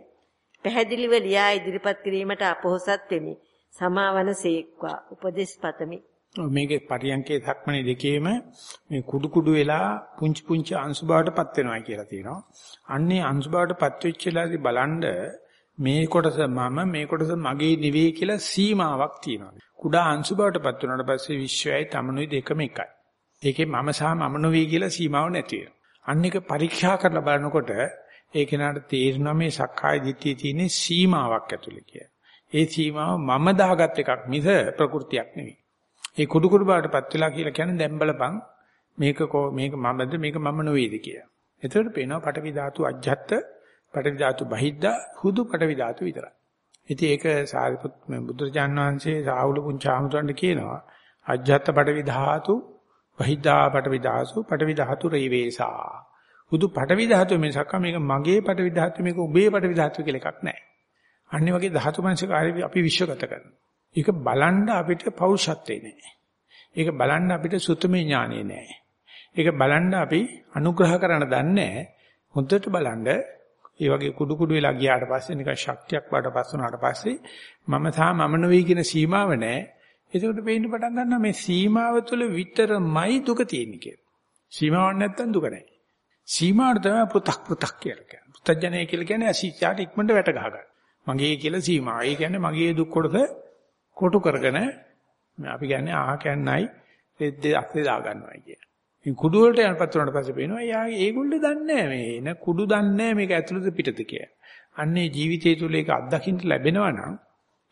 පැහැදිලිව ලියා ඉදිරිපත් කිරීමට අපොහසත් වෙමි. සමාවන සේක්වා උපදේශ පතමි. මේකේ පරියන්කේ සක්මනේ දෙකේම මේ කුඩු කුඩු වෙලා පුංචි පුංචි අංශු බවටපත් වෙනවා කියලා තියෙනවා. අන්නේ අංශු බවටපත් වෙච්ච වෙලාවේදී බලන්ඩ මේ කොටස මම මේ කොටස මගේ නෙවෙයි කියලා සීමාවක් තියෙනවා. කුඩා අංශු බවටපත් වුණාට පස්සේ විශ්වයයි තමනුයි දෙකම එකයි. ඒකේ මම සහ මම නෙවෙයි කියලා සීමාව නැති වෙනවා. අන්න එක පරීක්ෂා කරලා බලනකොට ඒ කෙනාට තේරෙනවා මේ සක්කාය දිට්ඨියේ තියෙන සීමාවක් ඇතුළේ කියලා. ඒ සීමාව මම දාගත් එකක් මිස ප්‍රകൃතියක් නෙවෙයි. ඒ කුඩු කුඩු බාටපත් වෙලා කියලා කියන්නේ දැන් බලපන් මේක මේක මමද මේක මම නෙවෙයිද කියලා. එතකොට පේනවා පටවි ධාතු අජ්ජත් පටවි ධාතු බහිද්දා හුදු පටවි ධාතු විතරයි. ඉතින් ඒක සාරිපුත් බුදුරජාන් වහන්සේ සාහුල පුංචාමතුන්ට කියනවා අජ්ජත් පටවි ධාතු බහිද්දා පටවි ධාතු පටවි ධාතු රේවේසා. හුදු පටවි ධාතු මිසක් මේක මගේ පටවි ධාතු මේක ඔබේ පටවි ධාතු කියලා එකක් නැහැ. අනිත් වගේ ධාතු මනසිකාරය අපි විශ්වගත කරනවා. ඒක බලන්න අපිට පෞරුෂත්වේ නැහැ. ඒක බලන්න අපිට සුතමේ ඥානෙ නැහැ. ඒක බලන්න අපි අනුග්‍රහ කරන්න දන්නේ නැහැ. හොඳට බලන්න ඒ වගේ කුඩු කුඩු වෙලා ගියාට පස්සේ නිකන් ශක්තියක් වඩපස් වුණාට පස්සේ මම තා මම නෙවෙයි කියන සීමාව නැහැ. එතකොට වෙන්න පටන් ගන්නවා මේ සීමාව තුළ විතරමයි දුක තියෙන්නේ කියලා. සීමාවක් නැත්තම් දුක නැහැ. සීමාවට තමයි පෘ탁 පෘ탁 කියලා කියන්නේ. පෘ탁ජනය කියලා කියන්නේ අසීචාට ඉක්මනට වැට ගහ ගන්න. මගේ කියලා සීමා. ඒ කියන්නේ මගේ දුක් කොටස කොටු කරගෙන අපි කියන්නේ ආහ කන්නයි දෙද්ද අස්සේ දා ගන්නවා කියන. ඉතින් කුඩු වලට යනපත් උනට පස්සේ පේනවා යාගේ ඒගොල්ලෝ දන්නේ නැහැ මේ එන කුඩු දන්නේ නැහැ මේක ඇතුළේද පිටද කියලා. අන්නේ ජීවිතය තුළ ඒක අත්දකින්න ලැබෙනවා නම්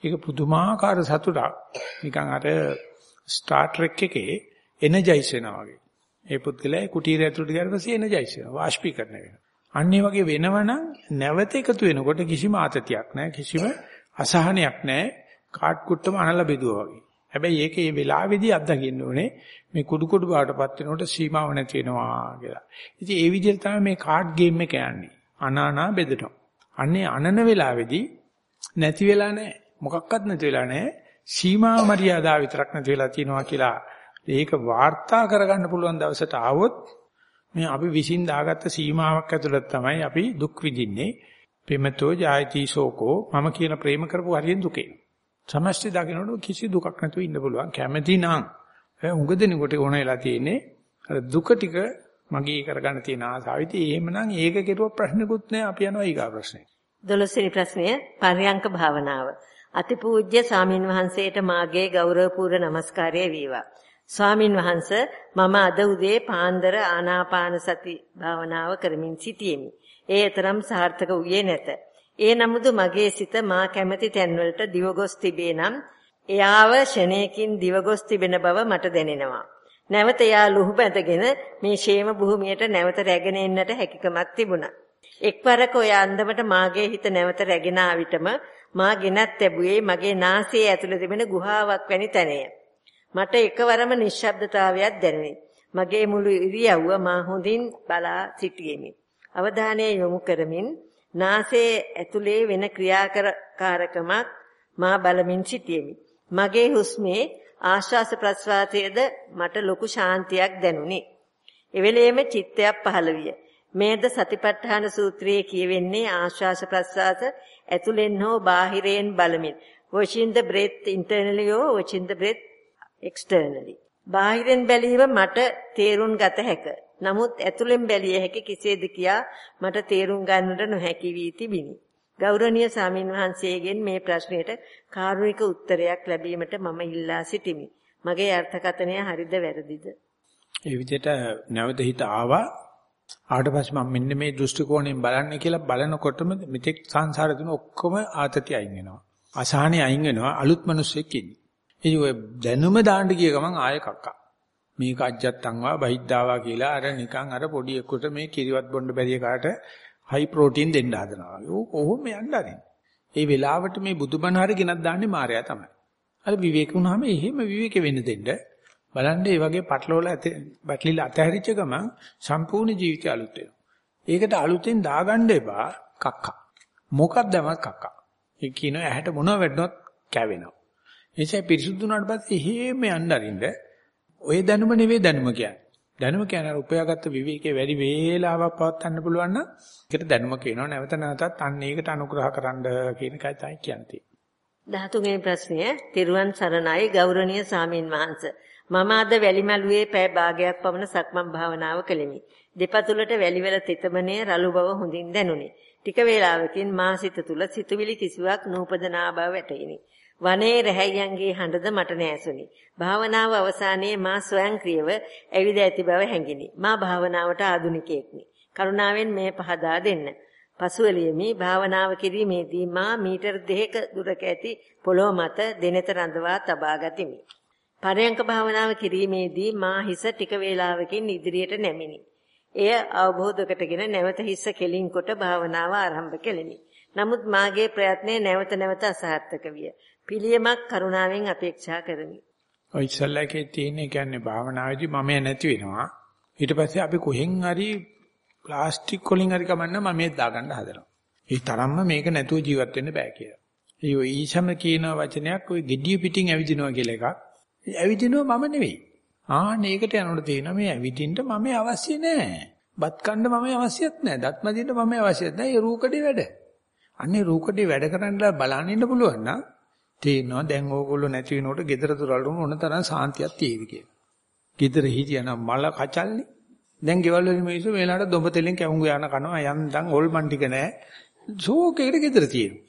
ඒක පුදුමාකාර සතුටක්. නිකන් අර ස්ටාර් ට්‍රෙක් එකේ එනර්ජයිස් වෙනවා වගේ. ඒ පුද්ගලයා කුටීරය ඇතුළට ගියාට පස්සේ එනර්ජයිස් වෙනවා. වාෂ්පීකරණය වෙනවා. අන්න ඒ වගේ වෙනවනම් නැවත එකතු වෙනකොට කිසිම ආතතියක් නැහැ කිසිම අසහනයක් නැහැ කාට් කුට්ටම අනලා බෙදුවා වගේ. හැබැයි ඒක මේ වෙලාවේදී අත්දකින්න ඕනේ මේ කුඩු කුඩු බාටපත් වෙනකොට සීමාව නැති වෙනවා කියලා. ඉතින් ඒ විදිහට තමයි මේ කාඩ් ගේම් එක යන්නේ. අනානා බෙදනවා. අන්නේ අනන වෙලාවේදී නැති වෙලා නැහැ. මොකක්වත් නැති වෙලා නැහැ. සීමා මරියාදා විතරක් නැති වෙලා තියෙනවා කියලා ඒක වාර්තා කරගන්න පුළුවන් දවසට ආවොත් මේ අපි විසින් දාගත්ත සීමාවක් ඇතුළත තමයි අපි දුක් විඳින්නේ. පෙමතෝ ජායති සෝකෝ මම කියන ප්‍රේම කරපු හරියෙන් දුකේ. සමස්ත දකින්නට කිසි දුකක් නැතුව ඉන්න පුළුවන්. කැමැති නම් උඟ දෙනකොට ඕන වෙලා තියෙන්නේ අර දුක ටික මගේ කරගන්න තියෙන ආසාවෙති. එහෙමනම් ඒක කෙරුව ප්‍රශ්නකුත් නැහැ. අපි යනවා ඊගා ප්‍රශ්නේ. 12 වෙනි ප්‍රශ්නය පර්යංක භාවනාව. අතිපූජ්‍ය සාමින් වහන්සේට මාගේ ගෞරවපූර්ණ নমස්කාරය වේවා. ස්වාමින් වහන්ස මම අද උදේ පාන්දර ආනාපාන සති භාවනාව කරමින් සිටියෙමි. ඒ තරම් සාර්ථක වූයේ නැත. ඒ නමුදු මගේ සිත මා කැමැති තැන්වලට දිවගොස් තිබේ නම් එයාව ෂණයකින් දිවගොස් තිබෙන බව මට දැනෙනවා. නැවත එයා ලුහු බැඳගෙන මේ ෂේම භූමියට නැවත රැගෙන එන්නට හැකියාවක් තිබුණා. එක්වරක ඔය අන්දමට මාගේ හිත නැවත රැගෙන ආවිතම මා ගෙනත් ලැබුවේ මගේ නාසයේ ඇතුළේ තිබෙන ගුහාවක් වැනි තැනය. මට එකවරම නිශ්ශබ්දතාවයක් දැනුනි. මගේ මුළු ඉරියව්ව මා හොඳින් බලා සිටියෙමි. අවධානය යොමු කරමින් නාසයේ ඇතුලේ වෙන ක්‍රියාකාරකමක් මා බලමින් සිටියෙමි. මගේ හුස්මේ ආශ්වාස ප්‍රශ්වාසයේද මට ලොකු ශාන්තියක් දැනුනි. එවෙලෙම චිත්තයක් පහළ විය. මේද සතිපට්ඨාන සූත්‍රයේ කියවෙන්නේ ආශ්වාස ප්‍රශ්වාස ඇතුලෙන් හෝ බාහිරයෙන් බලමින්. watching the breath internally or watching the breath externally. බාහිරින් බැලීම මට තේරුම් ගත හැක. නමුත් ඇතුළෙන් බැලිය හැකි කෙසේද කියා මට තේරුම් ගන්නට නොහැකි වී තිබිනි. ගෞරවනීය සාමින් වහන්සේගෙන් මේ ප්‍රශ්නයට කාරුණික උත්තරයක් ලැබීමට මම ඉල්ලා සිටිමි. මගේ අර්ථකථනය හරිද වැරදිද? ඒ විදිහට නැවත හිත ආවා ආවට පස්සේ මම මෙන්න මේ දෘෂ්ටි කෝණයෙන් බලන්නේ කියලා බලනකොටම මෙතෙක් සංසාරේ තුන ඔක්කොම ආතතිය අයින් වෙනවා. අසහනෙ අයින් වෙනවා අලුත් මිනිස්සෙක් ඉන්නේ. ඉතින් ඔය දැනුම දාන්න ගිය ගමන් ආයෙ කක්කා. මේක අජ්ජත්තන්වා බහිද්දාවා කියලා අර නිකන් අර පොඩි එක්කට මේ කිරිවත් බොන්න බැරිය කාට හයි ප්‍රෝටීන් දෙන්න හදනවා. ඕක යන්න ආරින්. ඒ වෙලාවට මේ බුදුබණ හරි ගෙනත් දාන්නේ මායя තමයි. අර විවේක වුණාම එහෙම විවේක වෙන්න දෙන්න. බලන්න මේ වගේ පටලවල පැටලිලා අතහැරිච්ච ගමන් සම්පූර්ණ ජීවිතය අලුත් වෙනවා. ඒකට අලුතෙන් දාගන්න එපා කක්කා. මොකක්දම කක්කා. ඒ කියන ඇහැට මොනව වැටුණත් කැවෙනවා. එනිසා පිරිසුදු වුණාට පස්සේ එහෙම යන්න අරින්න ඔය දැනුම නෙවෙයි දැනුම කියන්නේ. දැනුම කියන්නේ උපයාගත්ත විවේකයේ වැඩි වේලාවක් පවත්වන්න පුළුවන් නම් ඒකට දැනුම කියනවා නැවත නැවතත් අන්න ඒකට අනුග්‍රහ කරන්න කියන එකයි තමයි කියන්නේ. 13 වෙනි ප්‍රශ්නය තිරුවන් සරණයි ගෞරවනීය සාමීන් වහන්ස මම අද වැලිමලුවේ පැය භාගයක් පමණ සක්මන් භාවනාව කළෙමි. දෙපතුලට වැලිවල තෙතමනේ රළු බව හොඳින් දැනුනි. ටික වේලාවකින් මා සිත තුල සිතුවිලි කිසිවක් නූපදනා බව වැටහිනි. වනයේ රැහැයන්ගේ හඬද මට නැසුනි. භාවනාව අවසානයේ මා ස්වයංක්‍රීයව ඇවිද ඇති බව හැඟිනි. මා භාවනාවට ආධුනිකයෙක්නි කරුණාවෙන් මේ පහදා දෙන්න. පසුවලියමි භාවනාව කිරීමේදී මා මීටර් දෙකක දුරක ඇති පොළොව මත දෙනෙත රඳවා තබා ගතිමි. පරයන්ක භාවනාව කිරීමේදී මා හිස ටික වේලාවකින් ඉදිරියට නැමිනි. එය අවබෝධකටගෙන නැවත හිස කෙලින් කොට භාවනාව ආරම්භ කෙලිමි. නමුත් මාගේ ප්‍රයත්නය නැවත නැවත අසාර්ථක විය. පිළියමක් කරුණාවෙන් අපේක්ෂා කරමි. ඔය ඉස්සල්ලාකේ තියෙන කියන්නේ භාවනාවේදී මම නැති වෙනවා. ඊට පස්සේ අපි කොහෙන් හරි ප්ලාස්ටික් වලින් හරි කමන්න මම මේ දාගන්න හදනවා. ඒ තරම්ම මේක නැතුව ජීවත් වෙන්න බෑ කියලා. ඒ ඔය ඊසම කියන වචනයක් ඔය gediya පිටින් ඇවිදිනවා කියලා එකක්. ඇවිදිනවා මම නෙවෙයි. ආන්න ඒකට යනකොට තේරෙනවා මේ ඇවිදින්න මම අවශ්‍ය නෑ. බත් කන්න මම අවශ්‍යත් නෑ. දත් මදින්න මම අවශ්‍යත් නෑ. ඒ රූකඩේ වැඩ. අන්නේ රූකඩේ වැඩ කරන්නලා බලන්න ඉන්න පුළුවන් නම් තේරෙනවා දැන් ඕගොල්ලෝ නැති වෙනකොට gedara තුරල්ම මොන තරම් සාන්තියක් තියෙවි කියලා. gedara හිටියනම් මල කචල්නේ. දැන් ගෙවල් වලින් මිනිස්සු මේලාට දොඹ තෙලෙන් කැවුම් යන කනවා යන්දන් ඕල්මන් ටික නැහැ. ෂෝකේකට ගෙදර තියෙනවා.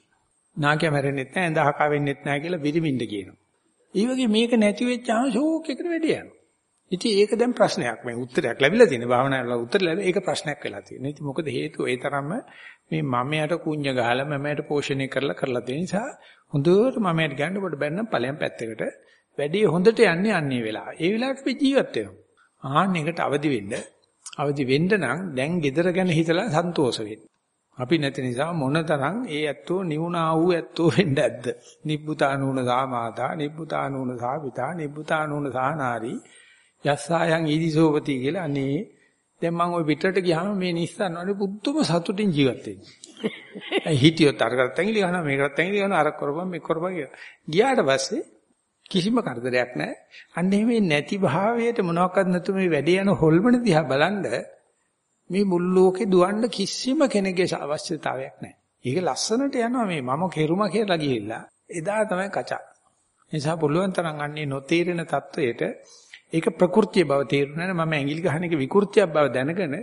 නාකිය මැරෙන්නෙත් නැහැ, ඇඳහකා වෙන්නෙත් නැහැ කියලා විරිමින්ද කියනවා. ඒ වගේ මේක නැති වෙච්චාම ෂෝකේකට වැඩි යනවා. ඉතින් ඒක දැන් ප්‍රශ්නයක්. මේ උත්තරයක් ලැබිලා තියෙන භාවනාවල උත්තර ලැබෙ ඒක ප්‍රශ්නයක් වෙලා තියෙනවා. ඉතින් මොකද හේතුව ඒ තරම්ම මේ මමයට කුඤ්ඤ ගහලා මමයට පෝෂණය කරලා කරලා තියෙන නිසා හොඳට මමයට ගන්න කොට බැන්නම් ඵලයන් පැත්තකට වැඩි හොඳට යන්නේ අන්නේ වෙලාව. ඒ වෙලාවට අපි ජීවත් වෙනවා. ආන්න එකට අවදි වෙන්න අවදි වෙන්න නම් දැන් gedara ගැන හිතලා සන්තෝෂ වෙන්න. අපි නැති නිසා මොනතරම් ඒ ඇත්තෝ නිවුණා වූ ඇත්තෝ වෙන්න ඇද්ද? නිබ්බුතානූන සාමාතා, නිබ්බුතානූන සාවිතා, නිබ්බුතානූන සානාරි, යස්සායන් ඊදිසෝපති කියලා අනේ දැන් මම ওই පිටරට ගියාම මේ නිස්සන් වනේ පුදුම සතුටින් ජීවත් වෙන්නේ. හිටියොත් අරකට ඇඟිලි ගන්නවා මේකට ඇඟිලි ගන්නවා අර කරපම් මේක කරපම් කියලා. ගියාට පස්සේ කිසිම කරදරයක් නැහැ. අන්න එහෙම නැති භාවයට මොනවාක්වත් නැතු මේ වැඩේ යන හොල්මන දිහා බලනද මේ මුල් ලෝකේ දුවන්න කිසිම කෙනෙක්ගේ අවශ්‍යතාවයක් නැහැ. ඒක ලස්සනට යනවා මේ මම කෙරුම කියලා ගිහිල්ලා. එදා තමයි කචා. නිසා පුළුවන් තරම් අන්නේ නොතේරෙන தത്വයට ඒක ප්‍රകൃතිය බව තේරුණානේ මම ඇඟිලි ගහන එක විකෘතියක් බව දැනගෙන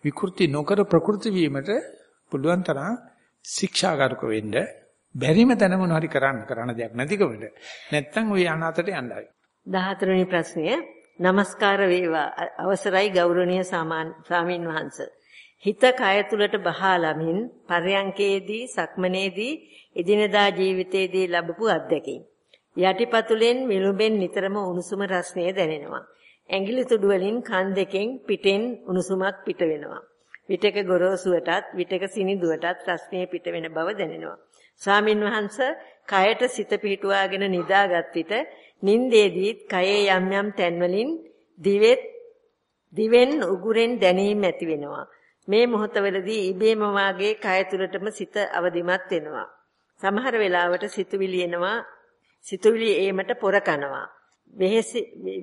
විකෘති නොකර ප්‍රകൃති වීමට පුළුවන් තරම් ශික්ෂාගාරක වෙන්න බැරිම තැන මොනවාරි කරන්න කරන්න දෙයක් නැතිකමද නැත්තම් ওই අනාතට යන්නයි 14 වෙනි ප්‍රශ්නය নমස්කාර වේවා. අවසරයි ගෞරවනීය සාමින් වහන්ස. හිත කය තුලට බහාලමින් පර්යංකේදී සක්මනේදී එදිනදා ජීවිතයේදී ලැබපු අත්දැකීම්. යටිපතුලෙන් විලුඹෙන් නිතරම උණුසුම රස්නය දැනෙනවා. ඇඟිලි තුඩු වලින් කන් දෙකෙන් පිටෙන් උණුසුමක් පිට වෙනවා. විටක ගොරෝසුවටත් විටක සිනිදුවටත් රස්නේ පිට වෙන බව දැනෙනවා. ස්වාමින් වහන්සේ කයට සිත පිහිටුවාගෙන නිදාගත් විට නින්දේදීත් කයේ යම් යම් තැන්වලින් දිවෙත් දිවෙන් උගුරෙන් දැනීම ඇති වෙනවා. මේ මොහොතවලදී ඉබේම වාගේ කය තුලටම සිත අවදිමත් වෙනවා. සමහර වෙලාවට සිතුවිලි එනවා. සිතුවිලි ඒමට පොර කනවා.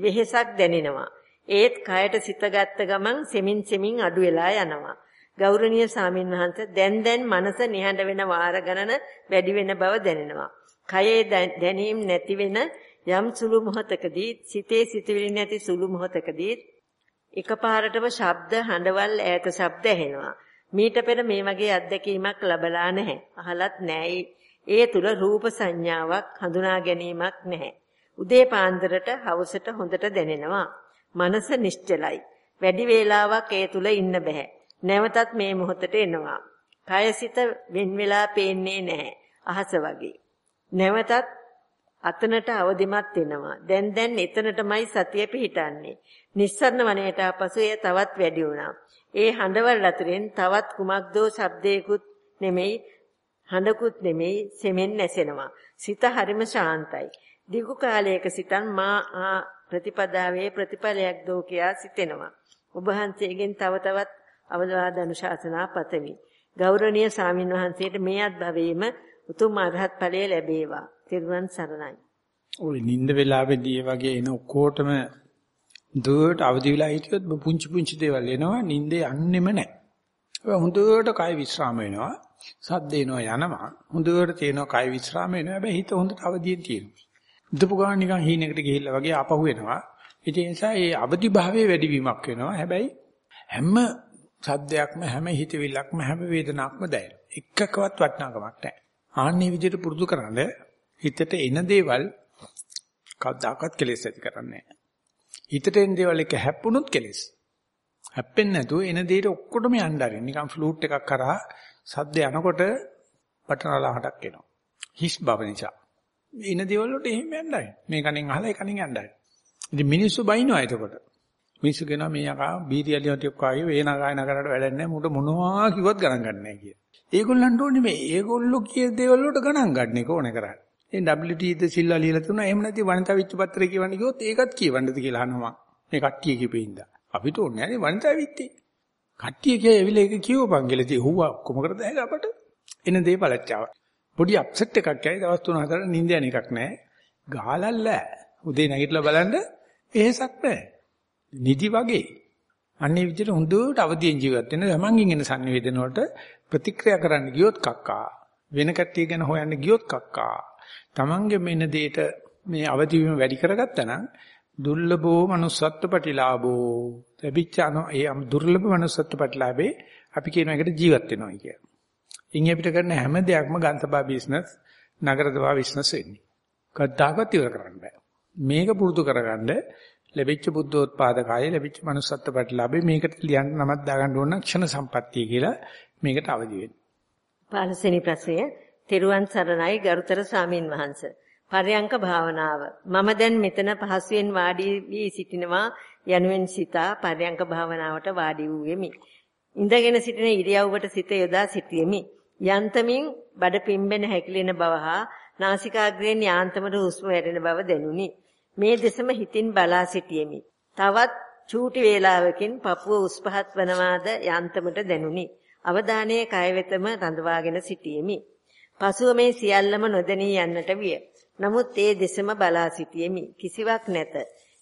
වෙහෙසක් දැනෙනවා. ඒත් කයට සිත ගත්ත ගමන් සෙමින් සෙමින් අඩු වෙලා යනවා. ගෞරවනීය සාමින් වහන්සේ දැන් දැන් මනස නිහඬ වෙන වාර ගණන වැඩි වෙන බව දැනෙනවා. කයේ දැනීම නැති වෙන යම් සුළු මොහතකදී සිතේ සිතුවිලි නැති සුළු මොහතකදී එකපාරටම ශබ්ද හඬවල් ඈත ශබ්ද ඇහෙනවා. මීට පෙර මේ වගේ අත්දැකීමක් ලැබලා නැහැ. අහලත් නැහැ. ඒ තුල රූප සංඥාවක් හඳුනා ගැනීමක් නැහැ. උදේ පාන්දරට හවසට හොඳට දැනෙනවා. මනස නිශ්චලයි. වැඩි වේලාවක් ඒ තුල ඉන්න බෑ. නැවතත් මේ මොහොතට එනවා. කයසිත වෙන් වෙලා පේන්නේ නැහැ. අහස වගේ. නැවතත් අතනට අවදිමත් වෙනවා. දැන් දැන් එතනටමයි සතිය පිහිටන්නේ. නිස්සරණ වනයේට ආපසු එය තවත් වැඩි වුණා. ඒ හඬවල් අතරින් තවත් කුමක්දෝ ශබ්දයකුත් නෙමෙයි හඬකුත් නෙමෙයි සෙමෙන් නැසෙනවා. සිත හරිම ශාන්තයි. දීර්ඝ කාලයක සිතන් මා ප්‍රතිපදාවේ ප්‍රතිඵලයක් දෝ කියා සිතෙනවා. ඔබ වහන්සේගෙන් තව තවත් අවවාද අනුශාසනා පතමි. ගෞරවනීය ස්වාමින් වහන්සේට මේ අත්භවයේම උතුම් අරහත් ඵලය ලැබේවා. තිරුවන් සරණයි. ওই නිින්ද වෙලාවේදී වගේ එන ඔක්කොටම දුවට අවදි වෙලා හිටියොත් පුංචි පුංචි දේවල් එනවා නිින්දේ යන්නෙම නැහැ. ඒ හොඳට කය විශ්‍රාම වෙනවා. සද්ද එනවා යනවා. හොඳට තේනවා කය විශ්‍රාම වෙනවා. හැබැයි හිත හොඳට අවදියෙන් තියෙනවා. ඉදපු ගමන් නිකන් හීනෙකට ගිහිල්ලා වගේ ආපහු එනවා. ඒ නිසා ඒ අවදි භාවයේ වැඩිවීමක් වෙනවා. හැබැයි හැම සද්දයක්ම හැම හිතවිල්ලක්ම හැම වේදනාවක්ම දැනෙනවා. එකකවත් වටිනාකමක් නැහැ. ආන්නේ විදිහට පුරුදු කරන්න හිතට එන දේවල් කවදාකවත් කෙලෙස් ඇති කරන්නේ නැහැ. හිතට එන දේවල් එක හැප්පුණොත් කෙලෙස්. හැප්පෙන්නේ නැතුව එන දේට ඔක්කොටම යන්න ආරින්. නිකන් ෆ්ලූට් එකක් කරා සද්ද යනකොට බටනලහටක් එනවා. හිස් බව නිසා. එන දේවල් වලට එහෙම යන්නයි. මේ කණෙන් අහලා ඒ කණෙන් යන්නයි. ඉතින් මිනිස්සු බයිනවා එතකොට. මිනිස්සු කියනවා මේ යකා බීරියලිය ටිකක් වාගේ වේනා ගායන කරලා වැඩක් නැහැ. මුට මොනවා කිව්වත් ගණන් ගන්න නැහැ කිය. ඒගොල්ලන්ට ඕනේ මේ ඒගොල්ලෝ කිය දේවල් වලට ගණන් ගන්න එක ඕනේ කරන්නේ. ඒ WT ද සිල්ලා ලියලා තුනා එහෙම නැති වනිතා විච්ච පත්‍රය කියවන්න කිව්වොත් ඒකත් කියවන්නද කියලා අහනවා. මේ කට්ටිය කිපෙින්ද. අපිට ඕනේ නැහැ වනිතා විත්තේ. කට්ටිය කිය ඇවිල්ලා ඒක කියවපන් කියලා ඉතින් හුවා කොම කරද ඇයි අපට එන දේ පළච්චාව. පොඩි අප්සෙට් එකක් ඇයි දවස් 3-4 නිින්ද යන එකක් නැහැ. ගාලල්ල. උදේ නැගිටලා බලන්න එහෙසක් නැහැ. නිදි වගේ. අන්නේ විදිහට හොඳට අවදියෙන් ජීවත් වෙන තමන්ගෙන් එන සංවේදන වලට ප්‍රතික්‍රියා කරන්න ගියොත් කක්කා. වෙන කට්ටිය ගැන හොයන්න ගියොත් කක්කා. තමන්ගේ මෙන්න දෙයට මේ අවදි වීම වැඩි කරගත්තා නම් දුර්ලභෝ manussත්ත්ව ප්‍රතිලාභෝ ලැබිච්ච ඒ දුර්ලභ manussත්ත්ව ප්‍රතිලාභේ අපි කියන එකට ජීවත් වෙනවා කියලා. ඉන් අපිට කරන හැම දෙයක්ම ගන්තබා බිස්නස් නගරදවා බිස්නස් වෙන්නේ. කද්දාකත් ඉවර කරන්න බෑ. මේක පුරුදු කරගන්න ලැබිච්ච බුද්ධෝත්පාද කායේ ලැබිච්ච manussත්ත්ව ප්‍රතිලාභේ මේකට ලියන්න නමක් දාගන්න ඕන ක්ෂණ සම්පත්තිය කියලා මේකට අවදි වෙන්න. පාලසෙනි ප්‍රශ්නය තෙරුවන් සරණයි ගරුතර ස්වාමින් වහන්සේ. පරයන්ක භාවනාව. මම දැන් මෙතන පහසුවෙන් වාඩි වී සිටිනවා යනුවෙන් සිතා පරයන්ක භාවනාවට වාඩි වූෙමි. ඉඳගෙන සිටින ඉරියව්වට සිත යොදා සිටියෙමි. යන්තමින් බඩ පිම්බෙන හැකිලෙන බව හා නාසිකාග්‍රයෙන් යාන්තමට හුස්ම වැටෙන බව දැනුනි. මේ දෙසම හිතින් බලා සිටියෙමි. තවත් චූටි වේලාවකින් පපුව උස් පහත් වනවාද යන්තමට දැනුනි. අවධානයේ කය වෙතම රඳවාගෙන සිටියෙමි. පසුව මේ සියල්ලම නොදැනී යන්නට විය. නමුත් ඒ දෙසම බලා සිටියෙමි. කිසිවක් නැත.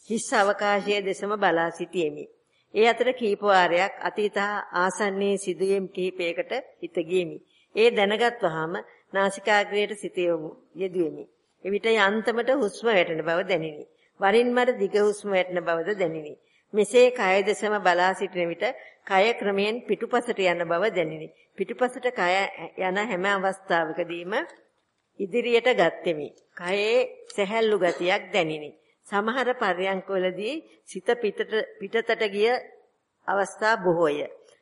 හිස් අවකාශයේ දෙසම බලා සිටියෙමි. ඒ අතර කීප වාරයක් අතීත ආසන්නයේ සිදුවීම් කිහිපයකට හිත ගියෙමි. ඒ දැනගත් වහම නාසිකාග්‍රයට සිත යොමු යෙදුවෙමි. එවිට යන්තමට හුස්ම වැටෙන බව දැනිනි. වරින් මර දිග හුස්ම වැටෙන බවද දැනිනි. මෙසේ කය දෙසම බලා සිටින විට කය ක්‍රමයෙන් පිටුපසට යන බව දැනිනි. පිටුපසට කය යන හැම අවස්ථාවකදීම ඉදිරියට ගත්ෙමි. කයේ සැහැල්ලු ගතියක් දැනිනි. සමහර පර්යංකවලදී සිත පිටට පිටතට ගිය අවස්ථා බොහෝය.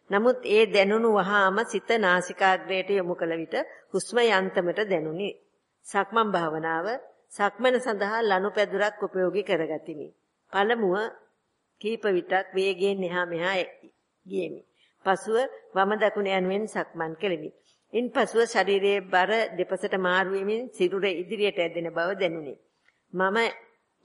නමුත් ඒ දැනුණු වහාම සිත නාසිකාග්‍රයට යොමු කළ විට හුස්ම යන්තමට දැනුනි. සක්මන් භාවනාව සක්මන සඳහා ලනුපැදුරක් උපයෝගී කරගතිමි. පළමුව කීප විටක් වේගයෙන් එහා මෙහා ගියෙමි. පසුව වම දකුණ යනුවෙන් සක්මන් කෙලිමි. ඉන්පසුව ශරීරයේ බර දෙපසට මාරු වෙමින් සිරුර ඉදිරියට ඇදෙන බව දැනුනි. මම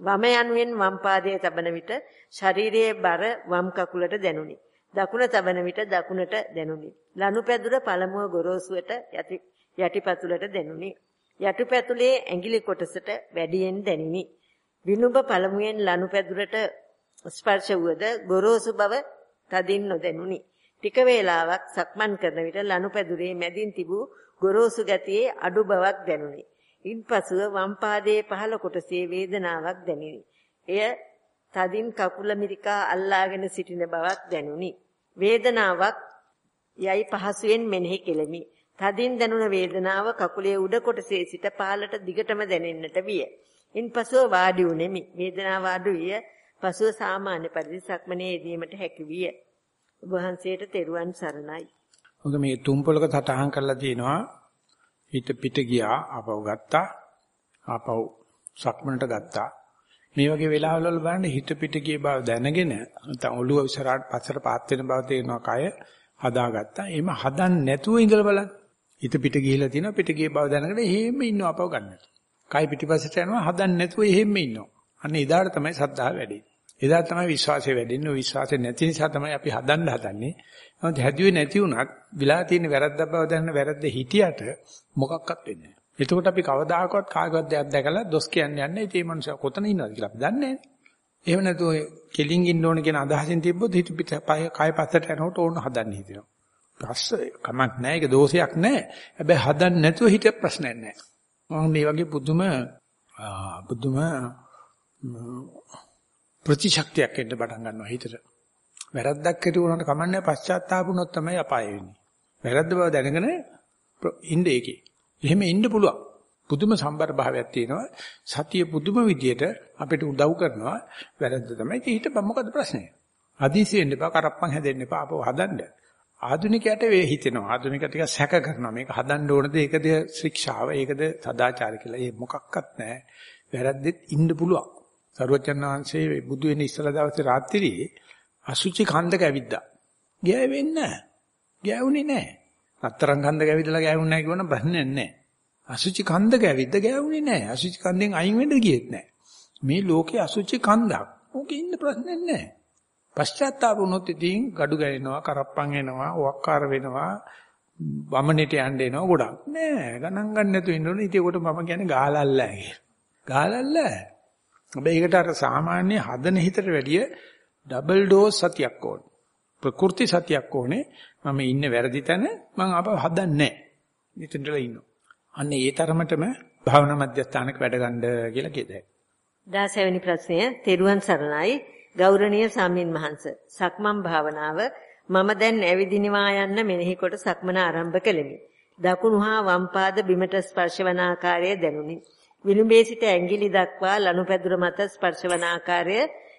වම යනුවෙන් වම් පාදයේ තබන විට ශරීරයේ බර වම් කකුලට දැනුනි. දකුණ තබන විට දකුණට දැනුනි. ලනුපැදුර පළමුව ගොරෝසුවට යටි යටිපතුලට දැනුනි. යටිපතුලේ ඇඟිලි කොටසට වැඩියෙන් දැනිනි. විනුඹ පළමුවෙන් ලනුපැදුරට ස්පර්ශ වුවද ගොරෝසු බව තදින් නොදැනුනි. ටික වේලාවක් සක්මන් කරන විට ලනුපැදුරේ මැදින් තිබූ ගොරෝසු ගතියේ අඩු බවක් දැනුනි. ඉන්පසුව වම් පාදයේ පහළ කොටසේ වේදනාවක් දැනිනි. එය තදින් කකුල මිරිකා අල්ලාගෙන සිටින බවක් දැනුනි. වේදනාවක් යයි පහසුවෙන් මෙනෙහි කෙලෙමි. තදින් දැනුණ වේදනාව කකුලේ උඩ කොටසේ සිට පහළට දිගටම දැනෙන්නට විය. ඉන්පසුව වාඩි වුනේමි. වේදනාව අඩු විය. පසුව සාමාන්‍ය පරිදි සක්මනේ යෙදීමට හැකි විය. ඔබ වහන්සේට තෙරුවන් සරණයි. ඔක මේ තුම්පලක සටහන් කරලා තියෙනවා. හිත පිට ගියා ආපහු ගත්තා. ආපහු සක්මනට ගත්තා. මේ වගේ වෙලාවල් වල බලන්න හිත පිට ගිය බව දැනගෙන නැත්නම් ඔළුව ඉස්සරහට පස්සට පාත් වෙන බව තේරෙනවා කය හදාගත්තා. එහෙම හදන්න නැතුව ඉඳලා බලන්න. හිත පිට ගිහිලා තියෙනවා පිට ගිය බව දැනගෙන එහෙම ඉන්නවා අපව ගන්න. කය පිටිපස්සට යනවා හදන්න නැතුව එහෙම ඉන්නවා. අන්න එදාට තමයි සද්ධා වැඩෙන්නේ. එදා තමයි විශ්වාසය වැඩෙන්නේ. ඔය විශ්වාසය නැති නිසා තමයි අපි හදන්න හදන්නේ. නමුත් හැදුවේ නැති වුණත් විලා තියෙන වැරද්දක් බව දැනන වැරද්ද හිටියට මොකක්වත් වෙන්නේ නැහැ. එතකොට අපි කවදාකවත් කාගවත් දෙයක් දැකලා දොස් කියන්නේ නැහැ. ඉතින් මේ මනුස්සයා කොතන ඉන්නවද කියලා අපි දන්නේ නැහැ. එහෙම නැතුව කෙලින් ඉන්න ඕන කියන අදහසින් තිබ්බොත් හිත පිට කය පස්සට යනකොට ඕන හදන්න හිතෙනවා. පස්ස කමක් නැහැ. ඒක දෝෂයක් නැහැ. හැබැයි හදන්න නැතුව හිත ප්‍රශ්නයක් නැහැ. මම මේ වගේ පුදුම පුදුම ප්‍රතිශක්තියක් එන්න පටන් ගන්නවා හිතට. වැරද්දක් කෙරුවොත් කමන්නේ පශ්චාත්තාපුනොත් තමයි අපාය වෙන්නේ. වැරද්ද බව දැනගෙන ඉන්න ඒකේ. එහෙම ඉන්න පුළුවන්. පුදුම සම්බර භාවයක් තියෙනවා. සතිය පුදුම විදියට අපිට උදව් කරනවා. වැරද්ද තමයි. ඒක හිතපන් මොකද ප්‍රශ්නේ? අදීසි වෙන්න එපා, කරප්පන් හැදෙන්න එපා, අපව හදන්න. ආධුනිකයට වේ හිතෙනවා. ආධුනික ටික සැක කරනවා. මේක හදන්න ඕනද? ඒකද ශික්ෂාව, ඒකද සදාචාර කියලා. ඒ මොකක්වත් නැහැ. වැරද්දෙත් ඉන්න පුළුවන්. සරුවචන් වහන්සේ බුදු වෙන ඉස්සලා දවසේ රාත්‍රියේ අසුචි කන්දක ඇවිද්දා. ගෑවෙන්නේ නැහැ. ගෑවුනේ නැහැ. අත්තරන් කන්දක ඇවිදලා ගෑවුන්නේ නැහැ කියවනම් ප්‍රශ්නයක් නැහැ. අසුචි කන්දක ඇවිද්ද ගෑවුනේ නැහැ. අසුචි කන්දෙන් අයින් වෙන්න ගියෙත් නැහැ. මේ ලෝකේ අසුචි කන්දක්. ඕකේ ඉන්න ප්‍රශ්නයක් නැහැ. පශ්චාත්තාප වුණොත් ඉතින් gadu ගෑවෙනවා, කරප්පන් එනවා, වක්කාර වෙනවා, වමනෙට යන්න එනවා ගොඩක්. නෑ ගණන් ගන්න නැතුව ඉන්න ඕනේ. ඉතින් ඒකට මම කියන්නේ ගාලල්ලා කියලා. ගාලල්ලා. හැබැයි ඒකට අර සාමාන්‍ය හදන හිතට වැඩිය ඩබල් ඩෝස් සතියක් ඕනේ. ප්‍රකෘති සතියක් ඕනේ. මම ඉන්නේ වැරදි තැන මම ආපහු හදන්නේ නැහැ. මෙතනදලා ඉන්නවා. අන්න ඒ තරමටම භාවනා මධ්‍යස්ථානක වැඩ ගන්න කියලා කියදයි. 16 වෙනි ප්‍රශ්නය තෙරුවන් සරණයි ගෞරවනීය සාමින් මහන්ස සක්මන් භාවනාව මම දැන් ඇවිදිනවා යන්න මෙනෙහි කොට සක්මන ආරම්භ කළෙමි. දකුණු හා වම් පාද බිමට ස්පර්ශ වන ආකාරය දැනුනි. විලුඹේ සිට ඇඟිලි දක්වා ලනුපැදුර මත ස්පර්ශ වන ආකාරය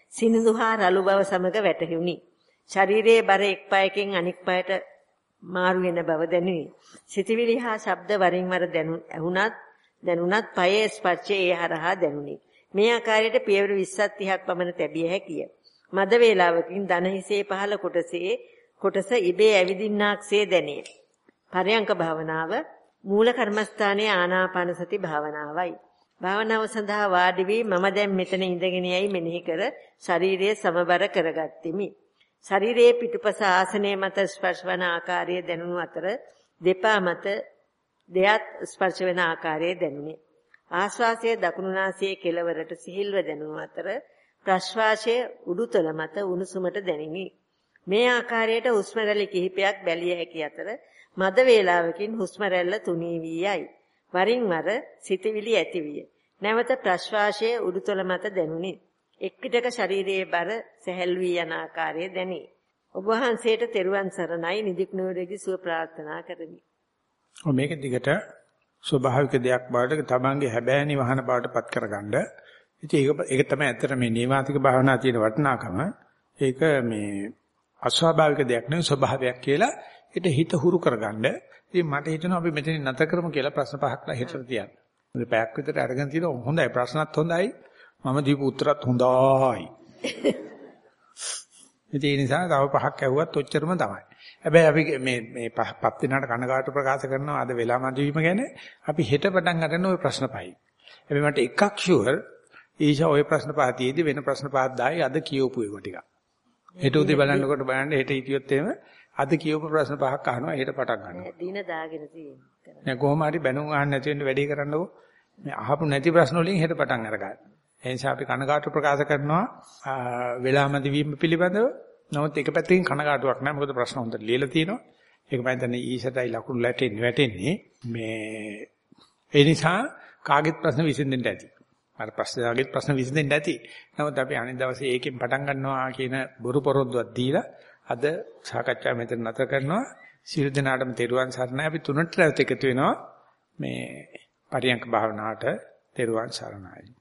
සිනිඳු හා රළු බව සමග වැටහුණි. ශරීරයේ බර එක් පායකින් අනික් පායට මාරු වෙන බව දැනුනි. සිතවිලි හා ශබ්ද වරින් වර දැනුණත් දැනුණත් පයේ ස්පර්ශය ඒ හරහා දැනුනි. මේ ආකාරයට පියවර 20ක් 30ක් පමණ තැබිය හැකිය. මද වේලාවකින් දන හිසේ පහළ කොටසේ කොටස ඉබේ ඇවිදින්නාක්සේ දැනේ. පරයන්ක භාවනාව මූල කර්මස්ථානයේ ආනාපාන සති භාවනාවයි. භාවනාව සඳහා වාඩි වී මම දැන් මෙතන ඉඳගෙන යයි මෙනෙහි කර ශරීරය සමබර කරගත්ෙමි. ශරීරයේ පිටුපස ආසනයේ මත ස්පර්ශ වන ආකාරය දැනුණු අතර දෙපා මත දෙයත් ස්පර්ශ වෙන ආකාරය දැනුනි. ආශ්වාසයේ දකුණු නාසයේ කෙළවරට සිහිල්ව දැනුණු අතර ප්‍රශ්වාසයේ උඩුතල මත උණුසුමට දැනිනි. මේ ආකාරයට හුස්ම රැලි කිහිපයක් බැලිය හැකි අතර මද වේලාවකින් හුස්ම රැල්ල තුනී වී යයි. වරින් වර සිතවිලි ඇතිවිය. නැවත ප්‍රශ්වාසයේ උඩුතල මත දැනුනි. එක් පිටක ශරීරයේ බර සැහැල් වී යන ආකාරය දැනේ. ඔබ වහන්සේට තෙරුවන් සරණයි නිදික් නිරෝගී සුව ප්‍රාර්ථනා කරමි. ඔ මේක දිගට ස්වභාවික දෙයක් බවට තමන්ගේ හැබෑනි වහන බවට පත් කරගන්න. ඉතින් ඒක ඒක තමයි ඇත්තට මේ නේවාතික භාවනා තියෙන වටිනාකම. ඒක මේ අස්වාභාවික දෙයක් නෙවෙයි ස්වභාවයක් කියලා ඊට හිත හුරු කරගන්න. ඉතින් මට හිතෙනවා අපි මෙතනින් නැත කරමු කියලා ප්‍රශ්න පහක් හෙටට තියන්න. මොකද පැයක් විතර අරගෙන තියෙනවා හොඳයි ප්‍රශ්නත් හොඳයි. මම දීපු උත්තරත් හොඳයි. ඒ නිසා තව පහක් ඇහුවත් ඔච්චරම තමයි. හැබැයි අපි මේ මේ පත් දිනකට කනගාටු ප්‍රකාශ කරනවා අද වෙලා මැදවීම ගැන අපි හෙට පටන් ගන්න ওই ප්‍රශ්න පහයි. හැබැයි මට එකක් ෂුවර් ඊෂා ওই ප්‍රශ්න පහ තියේදී වෙන ප්‍රශ්න පහක් දායි අද කියවපු ඒවා ටික. හෙට උදේ බලනකොට බලන්න හෙට හිටියොත් එහෙම අද කියවපු ප්‍රශ්න පහක් අහනවා හෙට පටන් ගන්නවා. දින දාගෙන තියෙනවා. නෑ කොහොම හරි බැනුම් අහන්න නැති වෙන්න වැඩේ කරන්නකෝ. මේ අහපු නැති ප්‍රශ්න වලින් හෙට පටන් අරගන්න. ඒ නිසා අපි කනගාටු ප්‍රකාශ කරනවා වෙලාමදි වීම පිළිබඳව. නමුත් එක පැත්තකින් කනගාටුවක් නැහැ. මොකද ප්‍රශ්න හොඳට ලියලා තියෙනවා. ඒක මම හිතන්නේ ඊසටයි ලකුණු ලැටෙන්නේ වැටෙන්නේ. මේ ඒ නිසා කාගෙත් ප්‍රශ්න විසඳෙන්න ඇති. අර ප්‍රශ්නාගෙත් ප්‍රශ්න විසඳෙන්න ඇති. නමුත් අපි අනිත් දවසේ ඒකෙන් පටන් ගන්නවා කියන බොරු පොරොන්දුවක් දීලා අද සාකච්ඡාව මෙතන නැතර කරනවා. සියලු දෙනාටම තෙරුවන් සරණයි. අපි තුනට රැවත එකතු වෙනවා මේ පරියන්ක භාවනාවට තෙරුවන් සරණයි.